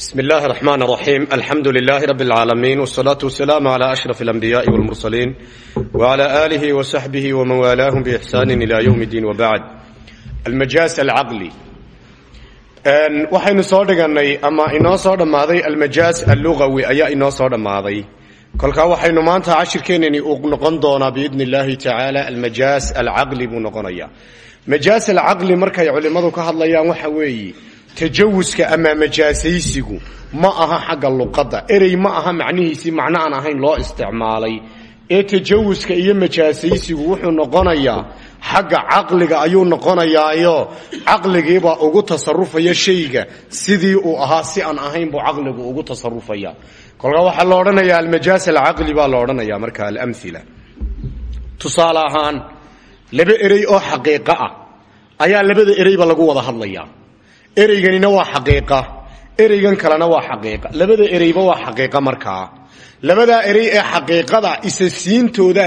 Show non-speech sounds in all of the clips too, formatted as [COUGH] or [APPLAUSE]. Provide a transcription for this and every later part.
بسم الله الرحمن الرحيم الحمد لله رب العالمين والصلاة والسلام على أشرف الأنبياء والمرسلين وعلى آله وصحبه ومن والاهم بإحسان إلى يوم الدين وبعد المجاز العقلي waxaynu soo dhiganay ama inoo soo dhammaaday almajaaz allugawi ayaa inoo soo dhammaaday kolkaa waxaynu maanta cashirkeenani uu noqon doonaa biidni illaahi tacaala almajaaz alcaqli buu noqonayaa majaaz alcaqli markay culimmadu ka hadlayaan waxa weeye tajawuska ama majaasaysigu ma aha xagga luqadda. Erey ma aha macnihiisii macno aan ahayn loo isticmaalay. Ee tajawuska iyo majaasaysigu wuxuu noqonayaa xagga caqliga ayuu noqonayaayo. Caqligiibaa ugu tasarufaya shayga. Sidii uu ahaa si aan ahayn buu caqligu ugu tasarufaya. Kolkaa waxaa la odhanayaa almajaas alcaqli baa la odhanaya marka alamila tusaale ahaan laba erey oo xaqiiqo ah ayaa labada ereyba lagu wada hadlayaa ereyganina waa xaqiiqa. Ereygan kalena waa xaqiiqa. Labada ereyba waa xaqiiqa markaa labadaa erey ee xaqiiqada isa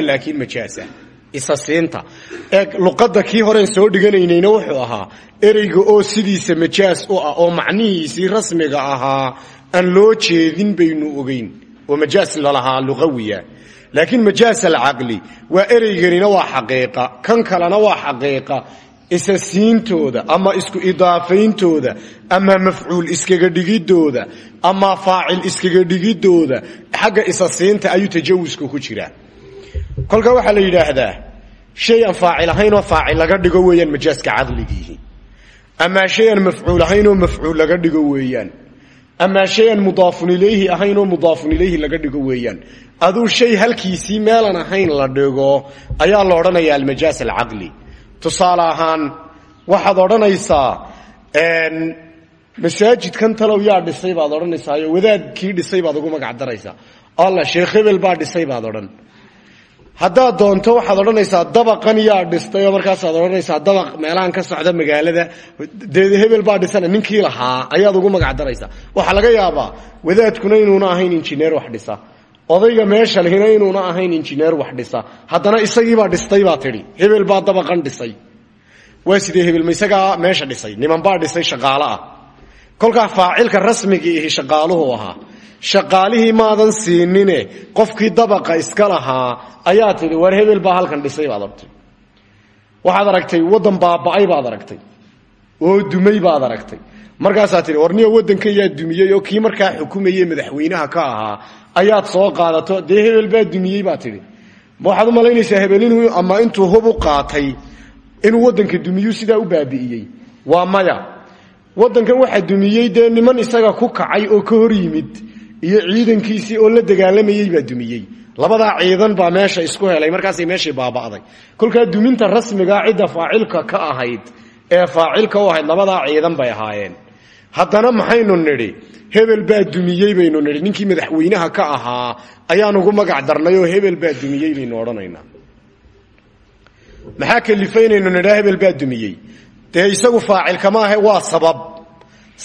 laakiin majaasa isa ee luqadda kii horeen soo dhiganaynayna wuxuu ahaa ereyga oo sidiisa majaas u ah oo macnihiisii rasmiga ahaa aan loo jeedin baynu ogeyn. Oo majaas lalahaa luqawiya. Laakiin majaas alcaqli waa ereyganina waa xaqiiqa. Kan kalena waa xaqiiqa isa siintooda ama isku idaafayntooda ama mafcuul iskaga dhigidooda ama faacil iskaga dhigidooda xagga isa siinta ayuu ku jiraa. Kolkaa waxaa la yidhaahdaa shay aan faacil ahayn oo faacil laga dhigo weeyaan majaaska caqligiihi amaa shay aan mafcuul ahayn oo mafcuul laga dhigo weeyaan. Amaa shay aan mudaafun ilayhi ahayn oo mudaafun ilayhi laga dhigo weeyaan. Aduu shay halkiisii meelan ahayn la dhigo ayaa la odhanaya almajaas alcaqli tusaale ahaan waxaad odhanaysaa masaajidkan talow yaa dhisay baad odhanaysaayo wadaadkii dhisay baad ugu magac daraysaa. Alla sheekh hebel dhisay baad odhan. Haddaad doonto waxaad odhanaysaa dabaqan yaa dhistay oo markaasaad odhanaysaa dabaq meelahan ka socda magaalada. Dee hebel baa ninkii lahaa ayaad ugu magac daraysaa. Waxaa laga yaabaa wadaadkuna inuuna ahayn injineer wax dhisa odayga meesha lihina inuuna ahayn injineer wax dhisa. Haddana isagiibaa dhistay baa tidhi hebel baa dabaqan dhisay. Waa sidee hebel ma meesha dhisay? Niman baa dhisay shaqaalo ah. Kolkaa faacilka rasmigii shaqaaluhu ahaa. Shaqaalihii maadan siinine qofkii dabaqa iska lahaa ayaa tidhi war hebel baa halkan dhisay baad aragtay. Waxaad aragtay waddan baaba'ay baad aragtay. Oo dumay baad aragtay. Markaasaa tihi war niyo waddankan yaa dumiyey oo kii markaa xukumayey madaxweynaha ka ahaa ayaad soo qaadato dee hebel baa dumiyey baa tidhi. Ma waxaad u malaynaysaa hebel inuu ama intuu hub qaatay inuu waddanka dumiyuu sidaa u baabi'iyey. Waa maya. Waddankan waxaa dumiyey dee niman isaga ku kacay oo ka hor yimid iyo ciidankiisii oo la dagaalamayey baa dumiyey. Labadaa ciidan baa meesha isku helay markaasay meeshii baaba'day. Kolkaa duminta rasmigaa cidda faacilka ka ahayd ee faacilka u ahayd labadaa ciidan bay ahaayeen haddana maxaynu nidhi hebel baa dumiyey baynu nidhi ninkii madaxweynaha ka ahaa ayaan ugu magac darnay oo hebel baa dumiyey baynu odhanaynaa. Maxaa kalifaynaynu nidhaa hebel baa dumiyey. Dee isagu faacilkama ahe waa sabab.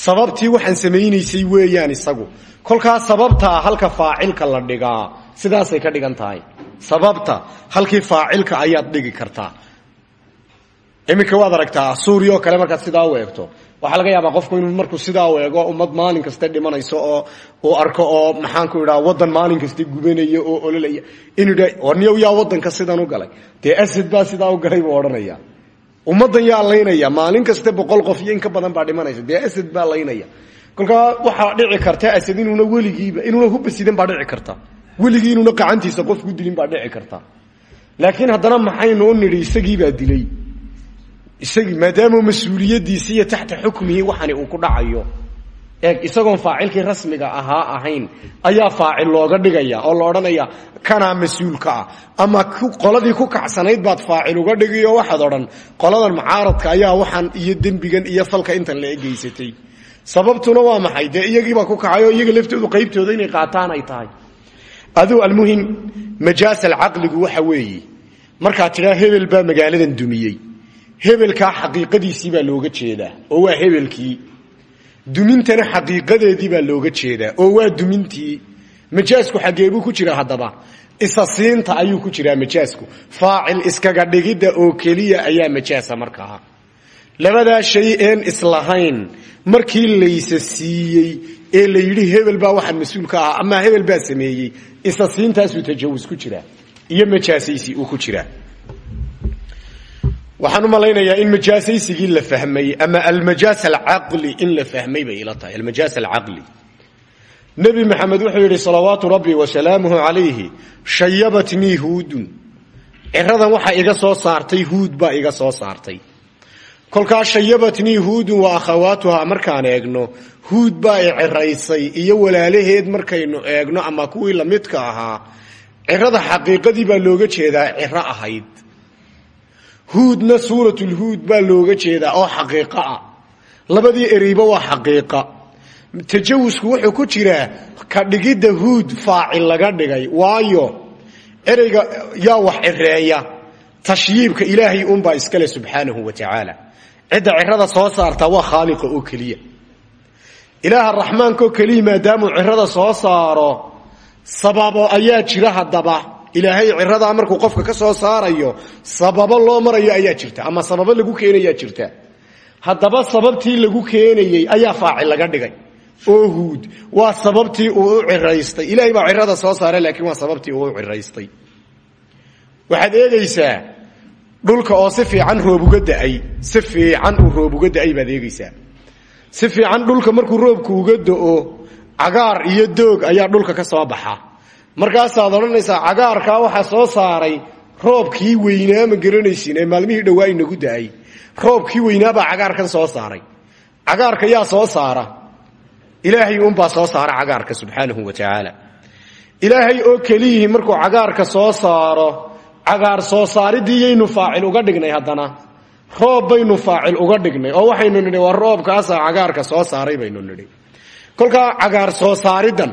Sababtii waxaan samaynaysay weeyaan isagu. Kolkaa sababtaa halka faacilka la dhigaa sidaasay ka dhigan sababta halkii faacilka ayaad dhigi kartaa. Iminka waad aragtaa suuriya kale markaad sidaa u eegto waxaa laga yaabaa qofku inuu markuu sidaa eego ummad maalin kaste dhimanayso oo uu arko oo maxaanku idhaha waddan maalin kaste gubanaya oo ololaya inuu yaa waddanka sidan u galay. Dee asad baa sidaa u galay buu odhanaya. Ummaddan yaa laynaya maalin kaste boqol qof iyo in ka badan baa dhimanaysa. Dee asad baa laynaya. Kolkaa waxaa dhici karta asad inuuna weligiiba inuuna hubba sidan baa dhici karta. Weligii inuuna qacantiisa qof ku dilin baa dhici karta. Laakiin haddana maxaynu u nidhi dilay isagii maadaamuu mas'uuliyadiisi iyo taxta xukmihii waxani uu ku dhacayo. Eeg isagoon faacilkii rasmiga ahaa ahayn ayaa faacil looga dhigaya oo la odhanaya kanaa mas'uulka ah. Qoladii ku kacsanayd baad faacil uga dhigiyo waxaad odhan qoladan mucaaradka ayaa waxaan iyo dembigan iyo falka intan la egeysatay sababtuna waa maxay? Dee iyagiibaa ku kacay oo iyaga laftoodu qaybtooda inay qaataan ay tahay. Aduu almuhim majaas alcaqligu waxa weeye. Markaad tidhaa hebel baa magaaladan dumiyey hebelkaa xaqiiqadiisii baa looga jeedaa oo waa hebelkii. Dumintana xaqiiqadeedii baa looga jeedaa oo waa dumintii. Majaasku xageebuu ku jira haddaba? Isa siinta ayuu ku jiraa majaasku. Faacil iskaga dhigidda oo keliya ayaa majaasa markaa labadaa shay een islahayn markii laysa siiyey ee la yidhi hebel baa waxaan mas'uul ama hebel baa sameeyey isla siintaasuu tajawus ku jiraa iyo majaasaysi uu ku jiraa waxaan u malaynayaa in majaasaysigii la fahmay ama almajaas alcaqli in la fahmay bay ila tahay almajaas alcaqli. Nebi maxamed wuxuu yidhi salawaatu rabbi wasalaamuhu calayhi shayabatnii huudun. Ciradan waxa iga soo saartay huud baa iga soo saartay. Kolkaa shayabatnii huudun wa akhawaatuhaa markaan eegno huud baa i ciraysay iyo walaalaheed markaynu eegno ama kuwii lamidka ahaa cirada xaqiiqadii baa looga jeedaa ciro ahayd huudna suuratulhuud baa looga jeedaa oo xaqiiqo ah. Labadii ereyba waa xaqiiqa. Tajawusku wuxuu ku jiraa ka dhigidda huud faacil laga dhigay. Waayo ereyga yaa wax cireeya tashyiibka ilaahay unbaa iskale subxaanahu wa tacaala. Cidda cirada soo saartaa waa khaaliqa oo keliya. Ilaaha raxmaankaoo keliya maadaamuu cirada soo saaro sababo ayaa jira haddaba ilaahay ciradaa markuu qofka ka soo saarayo sababo loo marayo ayaa jirta ama sababo lagu keenayaa jirta. Haddaba sababtii lagu keenayey ayaa faacil laga dhigay. Oo huud waa sababtii uu u ciraystay. Ilaahay baa cirada soo saaray laakiin waa sababtii uu u waxaad eegaysaa dhulka oo si fiican roob uga da'ay si fiican uu roob uga da'ay baad eegaysaa. Si fiican dhulka markuu roobku uga da'o cagaar iyo doog ayaa dhulka ka soo baxa markaasaad odhanaysaa cagaarkaa waxaa soo saaray roobkii weynaa ma garanaysin ee maalmihii dhowaa inagu da'ay roobkii weynaabaa cagaarkan soo saaray. Cagaarka yaa soo saara. Ilaahay unbaa soo saara cagaarka subxaanahu wa tacaala ilaahay oo keliyihii markuu cagaarka soo saaro cagaar soo saaridii yaynu faacil uga dhignay haddana. Roob baynu faacil uga dhignay oo waxaynu nidhi waa roobkaasaa cagaarka soo saaray baynu nidhi. Kolkaa cagaar soo saaridan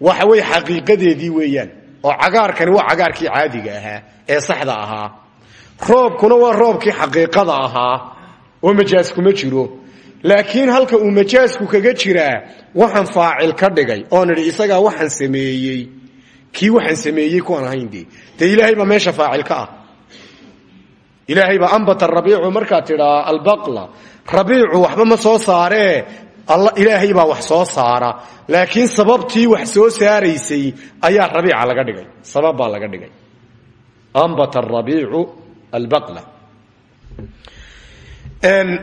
waxa wey xaqiiqadeedii weeyaan oo cagaarkani waa cagaarkii caadiga ahaa ee saxda ahaa. Roobkuna waa roobkii xaqiiqada ahaa oo majaas kuma jiro. Laakiin halka uu majaasku kaga jiraa waxaan faacil ka dhigay oo nidhi isagaa waxaan sameeyey. Kii waxaan sameeyey kuwaan ahayn dee? Ilaahay baa meesha faacil ka ah. Ilaahay baa ambata rabiicu markaad tidhaa albaqla. Rabiicu waxba ma soo saaree ilaahay baa wax soo saara laakiin sababtii wax soo saaraysay ayaa rabiica laga dhigay. Sabab baa laga dhigay. Ambata rabiicu albaqla.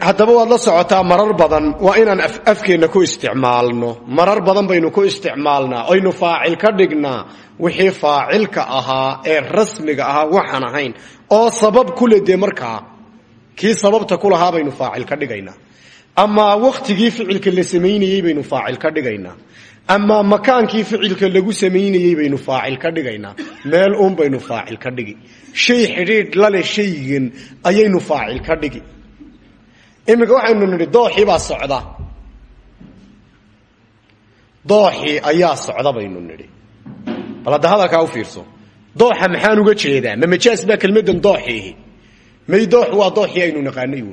Haddaba waad la socotaa marar badan waa inaan afkeenna ku isticmaalno. Marar badan baynu ku isticmaalnaa aynu faacil ka dhignaa wixii faacilka ahaa ee rasmiga ahaa waxaan ahayn. Oo sabab kule dee markaa kii sababta ku baynu faacil ka dhigaynaa amaa waktigii ficilka la samaynayey baynu faacil ka dhigaynaa. Amaa makaankii ficilka lagu samaynayey baynu faacil ka dhigaynaa. Meel uun baynu faacil ka dhigi. Shay xidhiidh lale shaygan ayaynu faacil ka dhigi. Iminka waxaynu nidhi dooxii baa socda. Dooxii ayaa socda baynu nidhi. Bal hadda hadalkaa u fiirso. Dooxa maxaan uga jeedaa? Ma majaas baa kelmadan dooxiihi may dooxu waa dooxii aynu naqaanay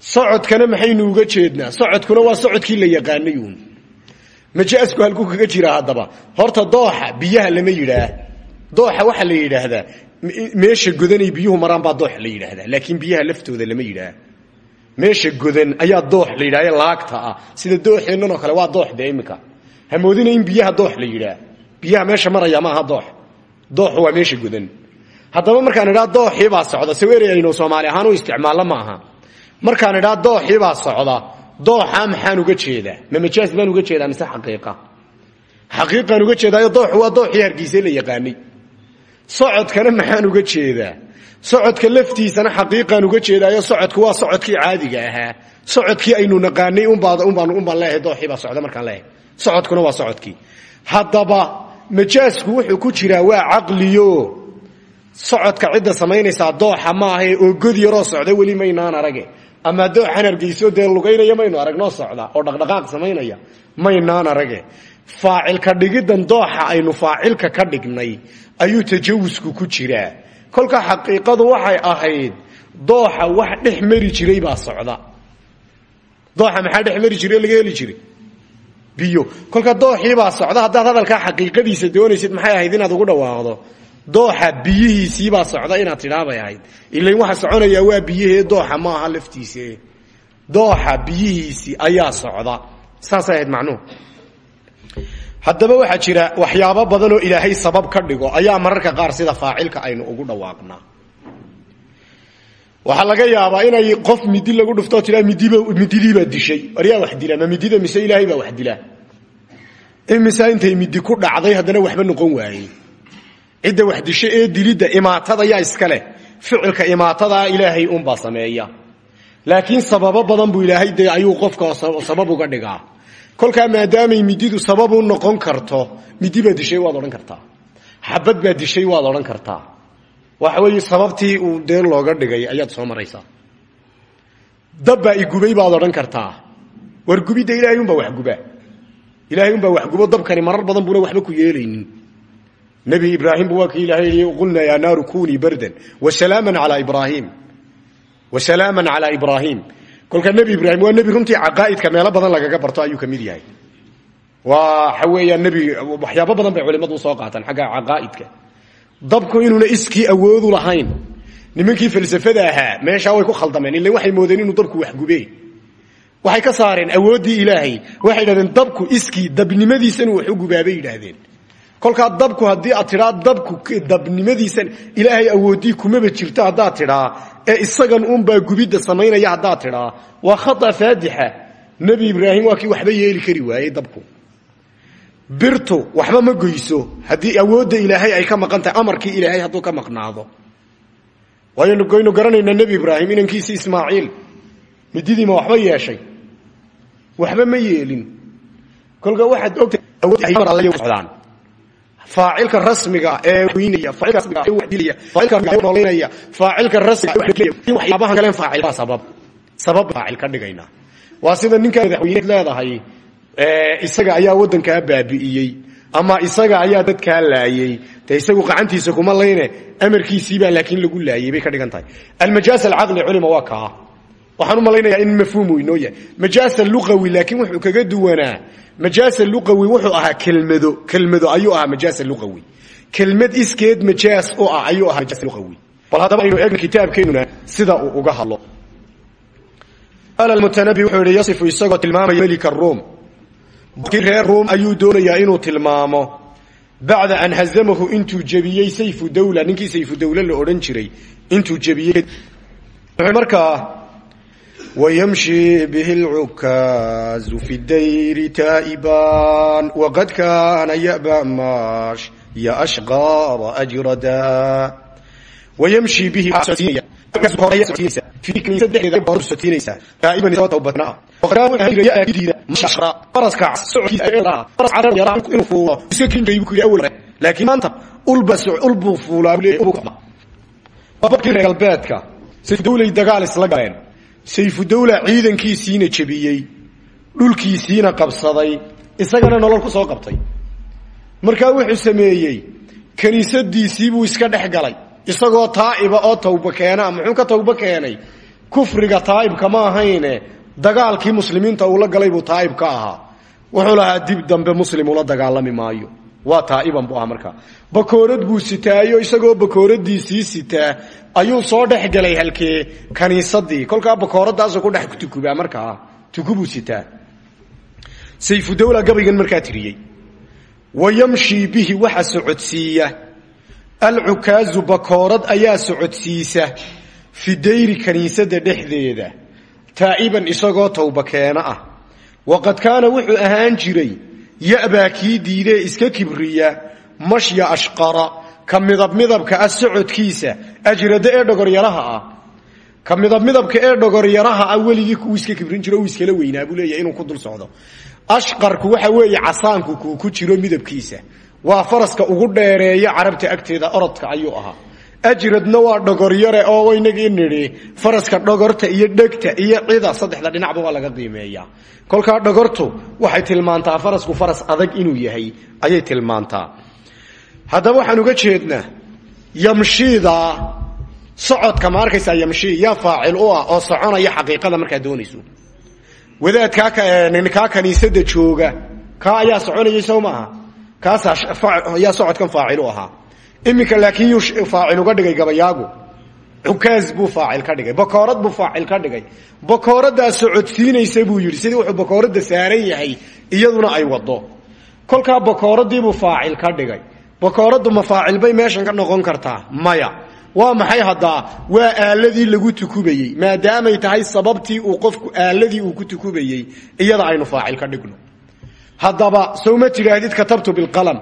socodkana maxaynu uga jeednaa? Socodkuna waa socodkii la yaqaanay uun. Majaasku halkuu kaga jiraa haddaba? Horta dooxa biyaha lama yidhaah. Dooxa waxaa la yidhaahdaa meesha godanay biyuhu maraan baa doox la yidhaahdaa laakiin biyaha laftooda lama yidhaah. Meesha godan ayaa doox la yidhah laagta ah. Sida dooxeennan oo kale waa doox dee hamoodina in biyaha doox la yidhaah. Biyaha meesha maraya maaha doox. Dooxu waa meesha godan. Haddaba markaan idhaa dooxiibaa socda sawere aynu soomaali ahaan u isticmaallo ma aha markaan idhaa dooxiibaa socda. Dooxa maxaan uga jeedaa? Ma majaas baan uga jeedaa mise xaqiiqa? Xaqiiqaan uga jeedaayo dooxu waa dooxii hargeyse la yaqaanay? Socodkana maxaan uga jeedaa? Socodka laftiisana xaqiiqaan uga jeedaayo socodku waa socodkii caadiga ahaa. Socodkii aynu naqaanay unbaan leeahay dooxiibaa socda markaan leeahay socodkuna waa socodkii. Haddaba majaasku wuxuu ku jiraa waa caqliyo. Socodka cidda samaynaysaa dooxa maahae oo god yaroo socda weli maynaan arage ama dooxan hargeyso dee lugaynaya maynu aragnoo socda oo dhaqdhaqaaq samaynaya maynaan arage. Faacilka dhigidan dooxa aynu faacilka ka dhignay ayuu tajawusku ku jiraa. Kolka xaqiiqadu waxay ahayd dooxa wax dhex mari jiray baa socda. Dooxa maxaa dhex mari jiray laga heli jiray? Biyo. Kolka dooxiibaa socda haddaad hadalkaa xaqiiqadiisa doonaysid maxay ahayd inaad ugu dhawaaqdo dooxa biyihiisiibaa socda inaad tidhaa bay ahayd. Ilain waxa soconayaa waa biyahee dooxa maaha laftiise. Dooxa biyihiisii ayaa socda. Saasay ahayd haddaba waxaa jira waxyaabo badan oo ilaahay sabab ka dhigo. Ayaa mararka qaar sida faacilka aynu ugu dhawaaqnaa waxaa laga yaabaa inay qof midi lagu dhuftoo tiraa midiba mididiibaa dishay. Waryaa wax dila? Ma midida mise ilaahay baa wax dila? Imise intay midi ku dhacday haddana waxba noqon waayey cidda wax disha ee dilidda imaatada yaa iska leh. Ficilka imaatadaa ilaahay unbaa sameeya. Laakiin sababo badan buu ilaahay de ayuu qofka sabab uga dhigaa. Kolkaa maadaamay mididu sababu noqon karto midi dishay waad odhan kartaa. Xabad baa dishay waad odhan kartaa. Waxa weeye sababtii uu dee looga dhigay ayaad soo maraysaa. Dabbaa igubay baad odhan kartaa. War gubidda ilaahay unbaa waxguba ilaahay unbaa waxgubo dabkani marar badan buuna waxba ku yeelaynin nebi ibraahim bu waa kii ilahay yii qulnaa yaa naaru kunii bardan wasalaaman calaa ibraahim wasalaaman calaa ibraahim kolka nebi ibraahim waa nebi runtii caqaa'idka meelo badan lagaga barto ayuu ka mid yahay. Waxa weeyaan nebi waxyaabo badan bay culimmadu u soo qaataan xagga caqaa'idka. Dabku inuuna iskii awoodu lahayn nimankii falsafada ahaa meeshaa way ku khaldameen ila waxay moodeen inuu dabku waxgube waxay ka saareen awooddii ilaahay waxay yidhahdeen kolkaa dabku haddii aad tidhaa dabku dabnimadiisan ilaahay awooddii kumaba jirto haddaad tidhaa ee isagan unbaa gubidda samaynaya haddaad tidhaa. Waa khata faadixa. Nebi ibraahim waa waxba yeeli kari waayey dabku. Birtu waxba ma goyso haddii awoodda ilaahay ay ka maqan tahay ilaahay hadduu ka maqnaado. Waynu goynu garanaynaa nebi ibraahim inankiisi ismaaciil. Mididiima waxba yeeshay. Waxba ma yeelin. Kolka waxaad ogtahay faacilka rasmiga ee weynaya faacilka ee wadilaya faacilka ee nooleynaya faacilka rasmiga ee waxyaabahan kale faacil baa sabab. Sabab faacil ka dhigayna. Waa sida ninka madaxweyne leedahay ee isaga ayaa wadanka baabi'iyay ama isaga ayaa dadka laayay te isagu qacantiisa kuma layne amarkiisii baa laakiin lagu laayay bay ka dhigan tahay. Almajaas alcaqli culima waa kaa. Waxaan u malaynayaa in mafhuum inoo yahay. Majaas luqawi laakiin wuxuu kaga duwanaa majaas luqawi wuxuu ahaa kelmado kelmado ayuu ahaa majaas luqawi. Kelmad iskeed majaas u ah ayuu ahaa majaas luqawi. Bal haddaba aynu eegna kitaabkeenuna sida uu uga hadlo. Qaala almutanabi wuxuu yihi yasifu isagoo tilmaamaya melika ruum. Kii reer ruum ayuu doonayaa inuu tilmaamo bacda an hazamahu intuu jebiyey sayfu dawla ninkii sayfu dawle la odhan jiray intuu jebiyey. Markaa ويمشي به العكاز في الدير تائبا وقد كان يأبى ماش يا أشغار أجردا ويمشي به في كنيسة دحية بارو ستينيسا تائبا سوى توبتنا وقرام هيرا يا أكيد مشرا فرس كعس سعودي أيضا فرس عرب يرى إنه فولا سكين جيبك لأول لكن أنت ألبس ألبو فولا بلي أبوك وبكي رجال سيد دولي دقال إسلاقين sayfu dawla ciidankiisiina jebiyey dhulkiisiina qabsaday isagana nolol ku soo qabtay. Markaa wuxuu sameeyey kiniisadiisiibuu iska dhex galay. Isagoo taa'iba oo tawba keena muxuu ka tawbo keenay? Kufriga taa'ibka ma ahayne dagaalkii muslimiinta uu la galay buu taa'ib ka ahaa. Wuxuu lahaa dib dambe muslim ula dagaalami maayo. Waa taa'iban buu ahaa markaa bakoorad buu sitaayo isagoo bakooradiisii sitaa ayuu soo dhex galay halkee kaniisadii. Kolkaa bakooradaasu ku dhex tukubaa markaa. Tukubuu sitaa sayfudawla gabaygan markaa tiriyey. Wa yamshii bihi waxa socodsiiya. Alcukaazu bakoorad ayaa socodsiisa fi dayri kaniisada dhexdeeda. Taa'iban isagoo tawba keena ah. Waqad kaana wuxuu ahaan jiray ya'baa kii diidee iska kibriya mashya ashqara ka midab midabka ah socodkiisa ajrada ee dhogoryaraha ah. Ka midab midabka ee dhogoryaraha ah weligii kuwuu iska kibrin jiro uu iskala weynaa buu leeyahay inuu ku dul socdo. Ashqarku waxa weeye casaanku kuu ku jiro midabkiisa. Waa faraska ugu dheereeya carabta agteeda oo inagii nidhi faraska dhogorta iyo dhegta iyo cida saddexda dhinacba waa laga qiimeeyaa. Kolkaa dhogortu waxay tilmaantaa farasku faras adag inuu yahay ayay tilmaantaa haddaba waxaan uga jeednaa yamshiida socodka ma arkaysaa yamshii yaa faacil u ah oo soconaya xaqiiqada markaad doonayso. Wadaadkaa kaa kaniisada jooga kaa ayaa soconayay sow maaha. Kaasaa yaa socodkan faacil u ahaa. Iminka laakiin yuu faacil uga dhigay gabayaagu. Cukaaz buu faacil ka dhigay bakoorad buu faacil ka dhigay. Bakooradaa socodsiinaysa buu yidhi sidii wuxuu bakooradda saaran yahay iyaduna ay wado kolkaa bakooradiibuu faacil ka dhigay bakooraddu ma faacil bay meeshan ka noqon kartaa. Maya. Waa maxay haddaa waa aaladii lagu tukubayey. Maadaamay tahay sababtii uu qofku aaladii uu ku tukubayey iyada aynu faacil ka dhigno. Haddaba sow ma tidhaahdid katabtu bialam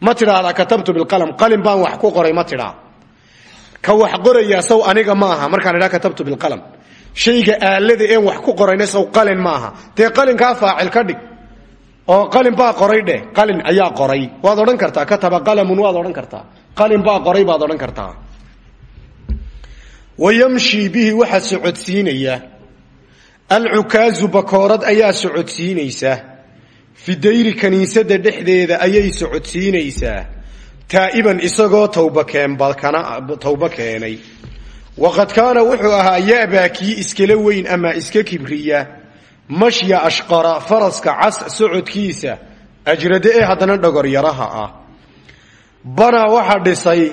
ma tidhaahdaa katabtu bialam qalin baan wax ku qoray ma tidhaa. Ka wax qorayaa sow aniga ma aha. Markaan idhaa katabtu bialam shayga aalada een wax ku qorayna sow qalin ma aha. Dee qalinkaa faacil ka dhig oo qalin baa qoray dheh. Qalin ayaa qoray. Waad odhan kartaa. Kataba qalamun waad odhan kartaa. Qalin baa qoray baad odhan kartaa. Wa yamshii bihi waxaa socodsiinaya. Alcukaazu bakoorad ayaa socodsiinaysa. Fi dayri kaniisada dhexdeeda ayay socodsiinaysaa. Taa'iban isagoo tawba keenay. Waqad kaana wuxuu ahaa yabaa kii iskala weyn ama iska kibriya mashya ashqara faraska cas socodkiisa ajrade ee haddana dhagoryaraha ah. Banaa waxaa dhisay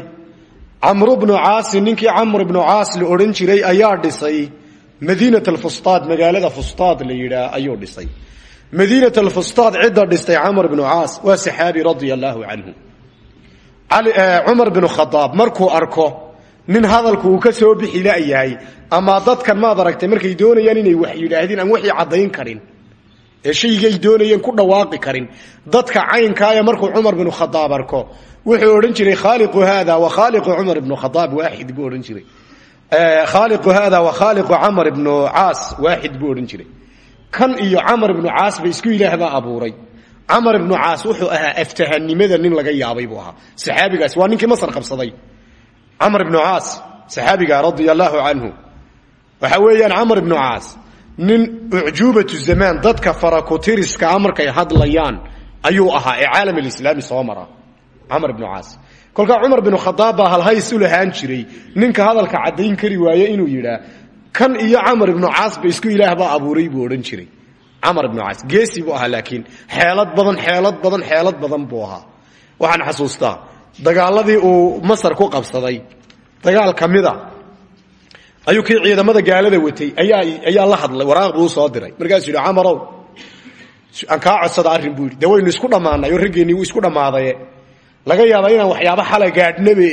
camru bnu caasi ninkii camr bnu caas la odhan jiray ayaa dhisay. Madiinat alfustaad magaalada fustaad la yidhaah ayuu dhisay. Madiinat alfustaad cidda dhistay camr bnu caas waa saxaabi radia allaahu canhu cumar bnu khadaab markuu arko nin hadalku uu ka soo bixi layahay ama dadkan maad aragtay markay doonayaan inay wax yidhaahdeen aan waxii caddayn karin ee shaygay doonayeen ku dhawaaqi karin dadka caynkaaya markuu cumar bnu khadaab arko wuxuu odhan jiray khaaliqu haada wa khaaliqu cumar ibnu khadaab waaxid buu odhan jiray. Khaaliqu haada wa khaaliqu camar ibnu caas waaxid buu odhan jiray. Kan iyo camar ibnu caas ba isku ilaah baa abuuray. Camar ibnu caas wuxuu ahaa aftahanimada nin laga yaabay buu ahaa. Saxaabigaas waa ninkii masar qabsaday camar ibnu caas saxaabiga radia allaahu canhu waxa weeyaan camar ibnu caas nin ucjuubatu zamaan dadka farakutiriskaa markay hadlayaan ayuu ahaa ee caalam alislaami soo mara. Camar ibnu caas kolkaa cumar binu khadaab baa halhays jiray. Ninka hadalka caddayn kari waaye inuu yidhaa kan iyo camar ibnu caas ba isku ilaah baa abuuray buu odhan jiray. Camar ibnu caas geesi buu ahaa laakiin xeelad badan xeelad badan xeelad badan buu ahaa. Waxaan xasuustaa dagaaladii uu masar ku qabsaday. Dagaal ka ayuu kii ciidamada gaalada watay. Ayaa la hadlay. Waraaq buu soo diray. Markaasuu yidhi camarow aan kaa codsada arrin buu yidhi. Dee isku dhammaanay oo raggeenii wuu isku dhammaadaye laga yaaba inaan waxyaaba xala gaadhnabe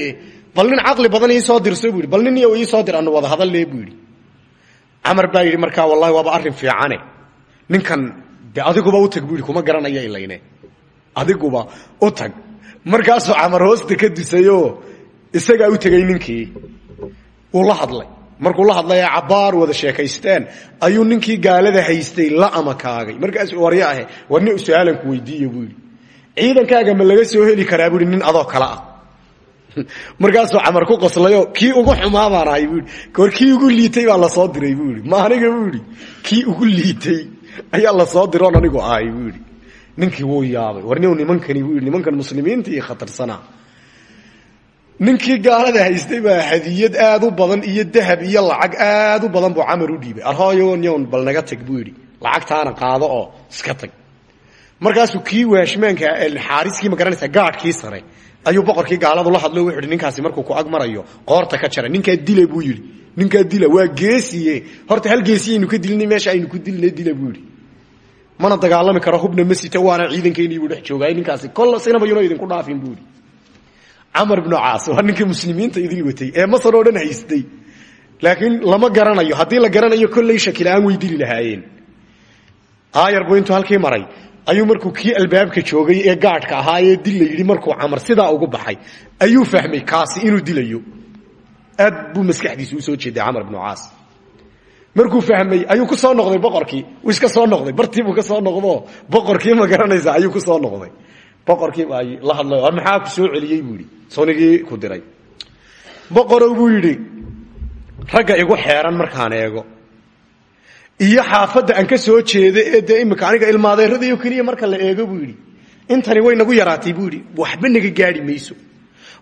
bal nin badan iisoo dirso buu yidhi. Bal iyo iisoo dir anu wada hadalle buu yidhi. Camar baa yidhi markaa wallahi waaba arrin fiicane. Ninkan de adiguba u tag buu yidhi. Kuma garanaya ilayne adiguba u tag markaasuu camar hoosta ka dusayoo isagaa u tegay ninkii. Wuu la hadlay. Markuu la hadlay cabbaar wada sheekaysteen ayuu ninkii gaalada haystay la amakaagay markaasuu warya ahe war nin su'aalanku weydiiye buu ciidankaaga ma laga soo heli karaa buui nin adoo kale ah. [LAUGHS] Markaasuu camar ku qoslayo kii ugu xumaa baan ahay kii ugu liitay baa la soo diray buu yidhi. Buu yidhi. Ugu liitay ayaa la soo diroon anigu ahay buu ninkii wuu yaabay. War nin nimankani buu yidhi nimankan muslimiinta iyo khatarsanaa ninkii gaalada haystay baa hadiyad aad u badan iyo dahab iyo lacag aad u badan buu camar u dhiibay. Arhooyon bal naga tag buu yidhi. Lacagtaana qaado oo iska tag. Markaasuu kii waashmaanka xaariskii ma garanaysa gaadhkii sare ayuu boqorkii gaaladu la hadlo wuxu hi ninkaasi markuu ku ag qoorta ka jara. Ninkaa dila buu yidhi. Ninkaa dila waa geesiye. Horta hal geesiyaynu ka dilnay meesha aynu ku dilna dila buu yidhi mana dagaalami karo hubna ma sita waana ciidankeennii buu dhex joogaay ninkaasi kol sinaba yuna idinku dhaafin buu yidhi. Camar ibnu caas waa ninkii muslimiinta idil watay ee masar oo dhan haystay. Laakiin lama garanayo haddii la garanayo kolley shakila-aan way dili lahaayeen. Aayar buu intuu halkii maray. Ayuu markuu kii albaabka joogay ee gaadhka ahaa ee dil markuu camar sidaa ugu baxay ayuu fahmay kaasi inuu dilayo. Aad buu maskaxdiisu u soo jeeday camar ibnu caas markuu fahmay ayuu ku soo noqday boqorkii. Uu iska soo noqday. Bartiibuu ka soo noqdo. Boqorkii ma garanaysa ayuu ku soo noqday. Boqorkii baa la hadlay war maxaa ku soo celiyey? buu yidhi. Ku diray. Boqorow buu yidhi ragga igu xeeran markaan eego. Iyo xaafadda aan ka soo jeeda ee dee imika aniga ilmaadeeradayo keliya marka la eego buu intani way nagu yaraatay buu waxba naga gaadhi mayso.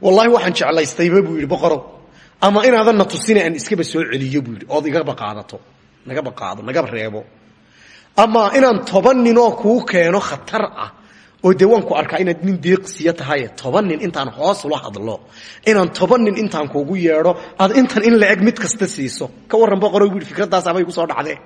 Wallaahi waxaan jeclaystayba buu boqorow ama inaadan na tusina aan iskaba soo celiyo buu yidhi igaba qaadato nagaba qaado nagaba reebo. Ama inaan toban kuu keeno khatar ah oo dee waan ku nin deeqsiya tahay toban nin intaan hoos ula hadlo. Inaan toban nin intaan kuugu yeedho aad intan in la mid kasta siiso. Ka warran boqoro bu fikraddaasabay ku soo dhacdee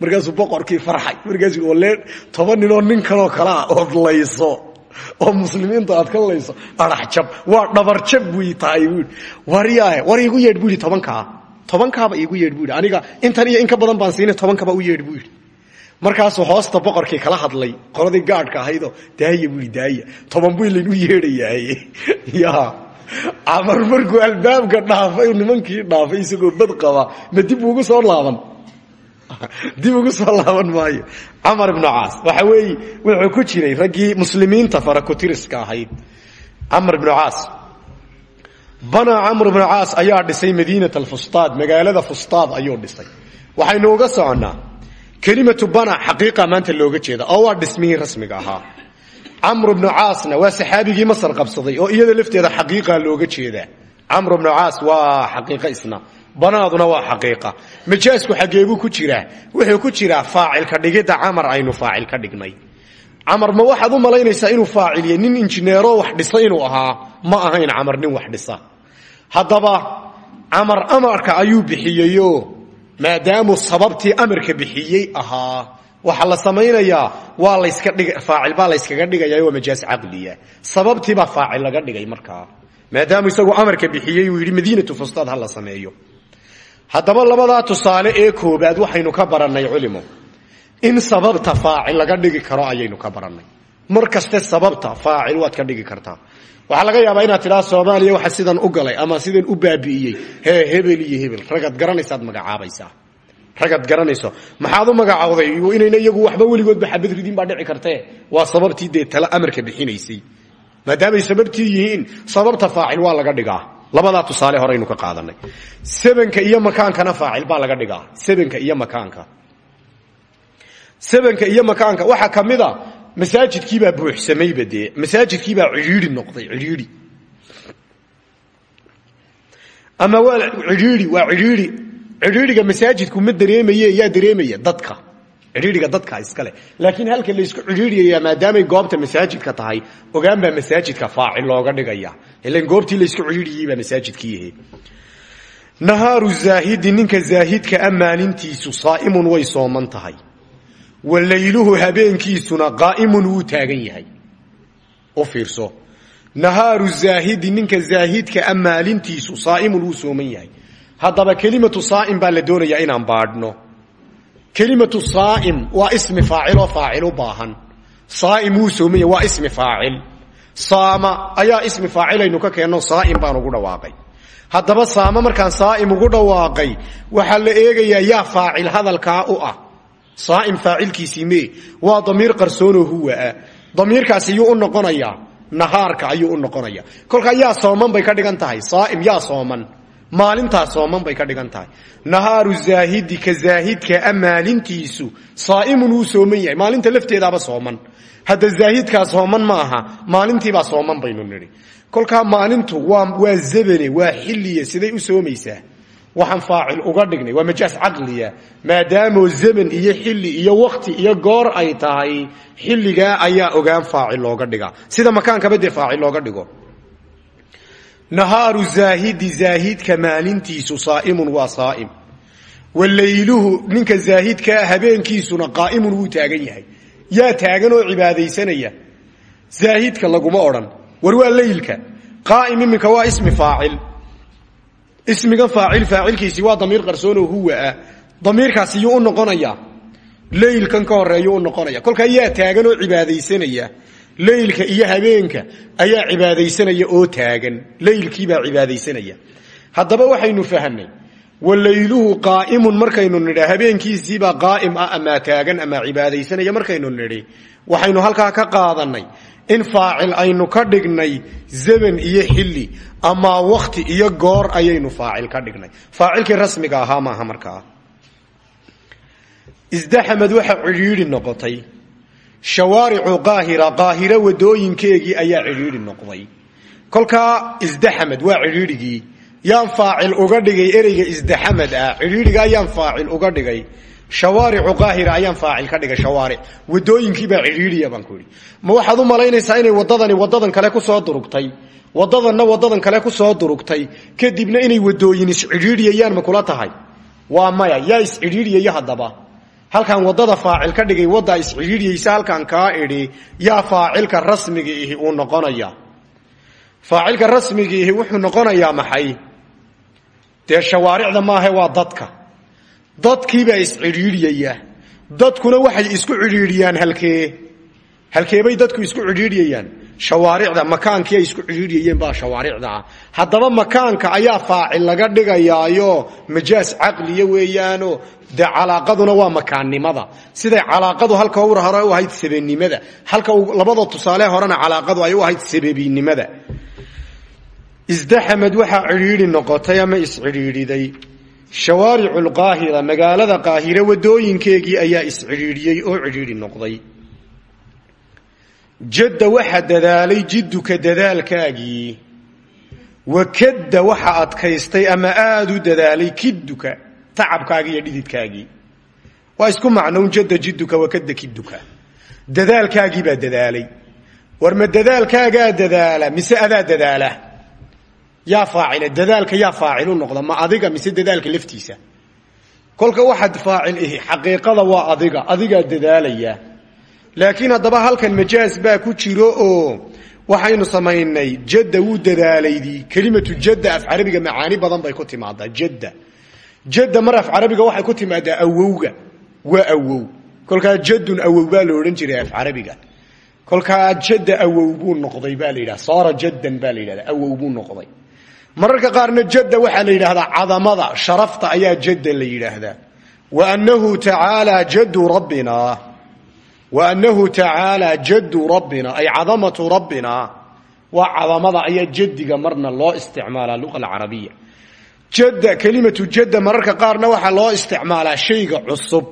markaasuu boqorkii farxay. Markaasuu ole toban nin kaloo kalea ood layso oo muslimiinta aad ka layso araxjab waa dhabarjab buy tahay bui waryahe war iigu yeedh bu yidhi tobankaa. Tobankaaba iigu yeedh bu aniga intan iyo in ka badan baan siinay tobankaba u yeedh bu yidhi. Hoosta boqorkii kala hadlay qoladii gaadhka ahaydoo daaya bui daaya. Toban buu layn u yeedhayahay [LAUGHS] ya camar markuu albaabka dhaafay nimankii dhaafay isagoo bad qaba ma dib ugu soo laaban dib ugu soo laaban maayo camar ibnu caas. Waxa weeye wuxuu ku jiray raggii muslimiinta farakutiriska ahayd. Camar ibnu caas. Banaa camr ibnu caas ayaa dhisay madiinat alfustaad magaalada fustaad ayuu dhisay. Waxaynu uga soconnaa. Kelimatu bana xaqiiqa maanta looga jeeda oo waa dhismihii rasmiga ahaa. Camr bnu caasna waa saxaabigii masar qabsaday oo iyada lafteeda xaqiiqa looga jeedaa camr bnu caas waa xaqiiqo isna banaaduna waa xaqiiqa. Majaasku xageebuu ku jiraa wuxuu ku jiraa faacilka dhigidda camar aynu faacil ka dhignay. Camar ma waxaad u malaynaysaa inuu faaciliye nin injineero wax dhisa inuu ahaa ma ahayn camar nin wax dhisa. Haddaba camar amarka ayuu bixiyeyo maadaamuu sababtii amarka bixiyey ahaa. Waxaa la samaynayaa waa laska dhig faacil baa layskaga dhigaya waa majaas caqliya. Sababtiibaa faacil laga dhigay markaa. Maadaamuu isagu amarka bixiyey uu yidhi madiinatu fustaad ha la sameeyo haddaba labadaa tusaale ee koobaad waxaynu ka barannay culimo in sababta faacil laga dhigi karo ayaynu ka barannay. Mar kaste sababta waad ka dhigi kartaa. Waxaa laga yaabaa inaad tidhaha soomaaliya waxa sidan u galay ama sidan u baabi'iyey hee hebel iyo hebel. Ragad garanaysaad magacaabaysaa ragad garanayso. Maxaad u magacawday inayna iyagu waxba weligoodba xabad ridin baa dhici kartee? Waa sababtii dee amarka bixinaysay. Maadaamay sababtii yihiin sababta faacil waa laga dhigaa labadaa tusaale horeynu ka qaadanay. Sebenka iyo makaankana faacil baa laga dhigaa. Sebenka iyo makaanka sebenka iyo makaanka waxaa ka mid a masaajidkiibaa buuxsamayba dee. Masaajidkiibaa cidhiidi noqday cidhiidi ama waa cidhiidi waa cidhiidi cidhiidhiga masaajidku ma dareemaye yaa dareemaya dadka cidhiidhiga dadka iskale laakiin halka laysku cidhiidhiyaya maadaamay goobta masaajidka tahay ogaan baa masaajidka faacil looga dhigaya ilan goobtii laysku cidhiidhiyey baa masaajidkii yahay. Nahaaru zaahidi ninka zaahidka a maalintiisu saa'imun way sooman tahay. Wa layluhu habeenkiisuna qaa'imun wuu taagan yahay. U fiirso. Nahaaru zaahidi ninka zaahidka a maalintiisu saa'imun wuu sooman yahay. Kelimatu saa'im baa la doonayaa inaan baadhno kelimatu saa'im waa ismi faacil oo faacil u baahan. Saa'im wuu sooman yahay waa ismi faacil. Saama ayaa ismi faacilaynu ka keenno saa'im baan ugu dhawaaqay. Haddaba saama markaan saa'im ugu dhawaaqay waxaa la eegayaa yaa faacil hadalkaa u ah. Saa'im faacilkiisii mee waa damiir qarsoonoo huwa ah. Damiirkaasi yuu u noqonayaa nahaarka ayuu u noqonaya kolkaa yaa sooman bay ka dhigan tahay maalintaa sooman bay ka dhigan tahay. Nahaaru zaahidi ka zaahidka a maalintiisu saa'imun wuu sooman yahay. Maalinta lafteedaaba sooman. Hadda zaahidkaa sooman ma aha maalintiibaa sooman baynu nidhi. Kolkaa maalintu waa zabane waa xilliya siday u soomaysaa. Waxaan faacil uga dhignay waa majaas caqliya. Maadaamoo zaman iyo xilli iyo wakti iyo goor ay tahay xilligaa ayaa ogaan faacil looga dhigaa. Sida makaankaba dee faacil looga dhigo nahaaru zaahidi zaahidka maalintiisu saa'imun waa saa'im. Wa layluhu ninka zaahidkaa habeenkiisuna qaa'imun wuu taagan yahay. Yaa taagan oo cibaadaysanaya. Zaahidka laguma odhan. War waa leylka qaa'im iminka waa ismi faacil. Ismigan faacil faacilkiisii waa damiir qarsoonoo huwa ah. Damiirkaasi yuu u noqonayaa. Leylkan ka oo leylka iyo habeenka ayaa cibaadaysanaya oo taagan. Leylkiibaa cibaadaysanaya. Haddaba waxaynu fahnay walayluhu qaa'imun markaynu nidhi habeenkiisiibaa qaa'im ah amaa taagan amaa cibaadaysanaya markaynu nidhi waxaynu halkaa ka qaadanay in faacil aynu ka dhignay zaman iyo xilli amaa wakti iyo goor ayaynu faacil ka dhignay. Faacilkii rasmiga ahaa maaha markaa. Isdaxamad waxa cidhiidhi noqotay shawaaricu qaahira qaahira wadooyinkeegii ayaa cidhiidhi noqday. Kolkaa isdaxamad waa cidhiidhigii yaan faacil uga dhigay ereyga isdaxamad ah. Cidhiidhigaa yaan faacil uga dhigay. Shawaaricu qaahira ayaan faacil ka dhigay shawaaric. Wadooyinkiibaa cidhiidhiya baan ku idhi ma waxaad u malaynaysaa inay wadadani wadadan kale ku soo durugtay? Wadadanna wadadan kale ku soo durugtay? Kadibna inay wadooyin iscidhiidhiyayaan ma kula tahay? Waa maya. Yaa iscidhiidhiyaya haddaba halkaan waddada faacil ka dhigay waddaa iscidhiidhiyaysa halkaan kaa idhi yaa faacilka rasmiga ihi uu noqonaya faacilka rasmiga ihi wuxuu noqonayaa maxay? Dee shawaaricda maahe waa dadka. Dadkiibaa iscidhiidhiyaya dadkuna waxay isku cidhiidhiyaan halkee. Halkeebay dadku isku cidhiidhiyayaan shawaaricda makaankii ay isku cidhiidhiyayeen baa shawaaricda ah makaanka ayaa faacil laga dhigayaayo majaas caqliya weeyaano. Dee calaaqaduna waa makaannimada. Siday calaaqadu halka hore u ahayd sababnimada halka labada tusaale horena calaaqadu ay u ahayd sababinimada isdaxamad waxaa cidhiidhi noqotay ama iscidhiidhiday. Shawaaricu lqaahira magaalada qaahire wadooyinkeegii ayaa iscidhiidhiyey oo cidhiidhi noqday jadda waxa dadaalay jidduka dadaalkaagii. Wakadda waxa adkaystay ama aada u dadaalay kidduka tacabkaagii iyo dhididkaagii. Waa isku macnown jadda jidduka wakadda kidduka. Dadaalkaagii baa dadaalay. War ma dadaalkaagaa dadaala mise adaa dadaala? Yaa faacile dadaalka yaa faacilu noqda ma adiga mise dadaalka laftiisa? Kolka waxaad faacil ihi xaqiiqada waa adiga adigaa dadaalaya laakiin haddaba halkan majaas baa ku jiro oo waxaynu samaynay jadda wuu dadaalaydii kelimatu jadda af carabiga macaani badan bay ku timaadaa jadda. Jadda mar af waxay ku timaadaa awowga. Waa awow. Kolkaa jaddun awow baa la odhan jiray af carabiga. Kolkaa jadda awow buu noqday baa la yidhaha soora jaddan baa la yidhahdaa. Awow buu noqday. Mararka qaarna jadda waxaa la yidhaahdaa cadamada sharafta ayaa jadda la yidhaahdaa. Wa annahu tacaalaa jaddu wa annahu tacaalaa jaddu rabbina ay cadamatu rabbina waa cadamada ayaa jaddiga marna loo isticmaalaa luqa alcarabiya jadda kelimatu jadda mararka qaarna waxaa loo isticmaalaa shayga cusub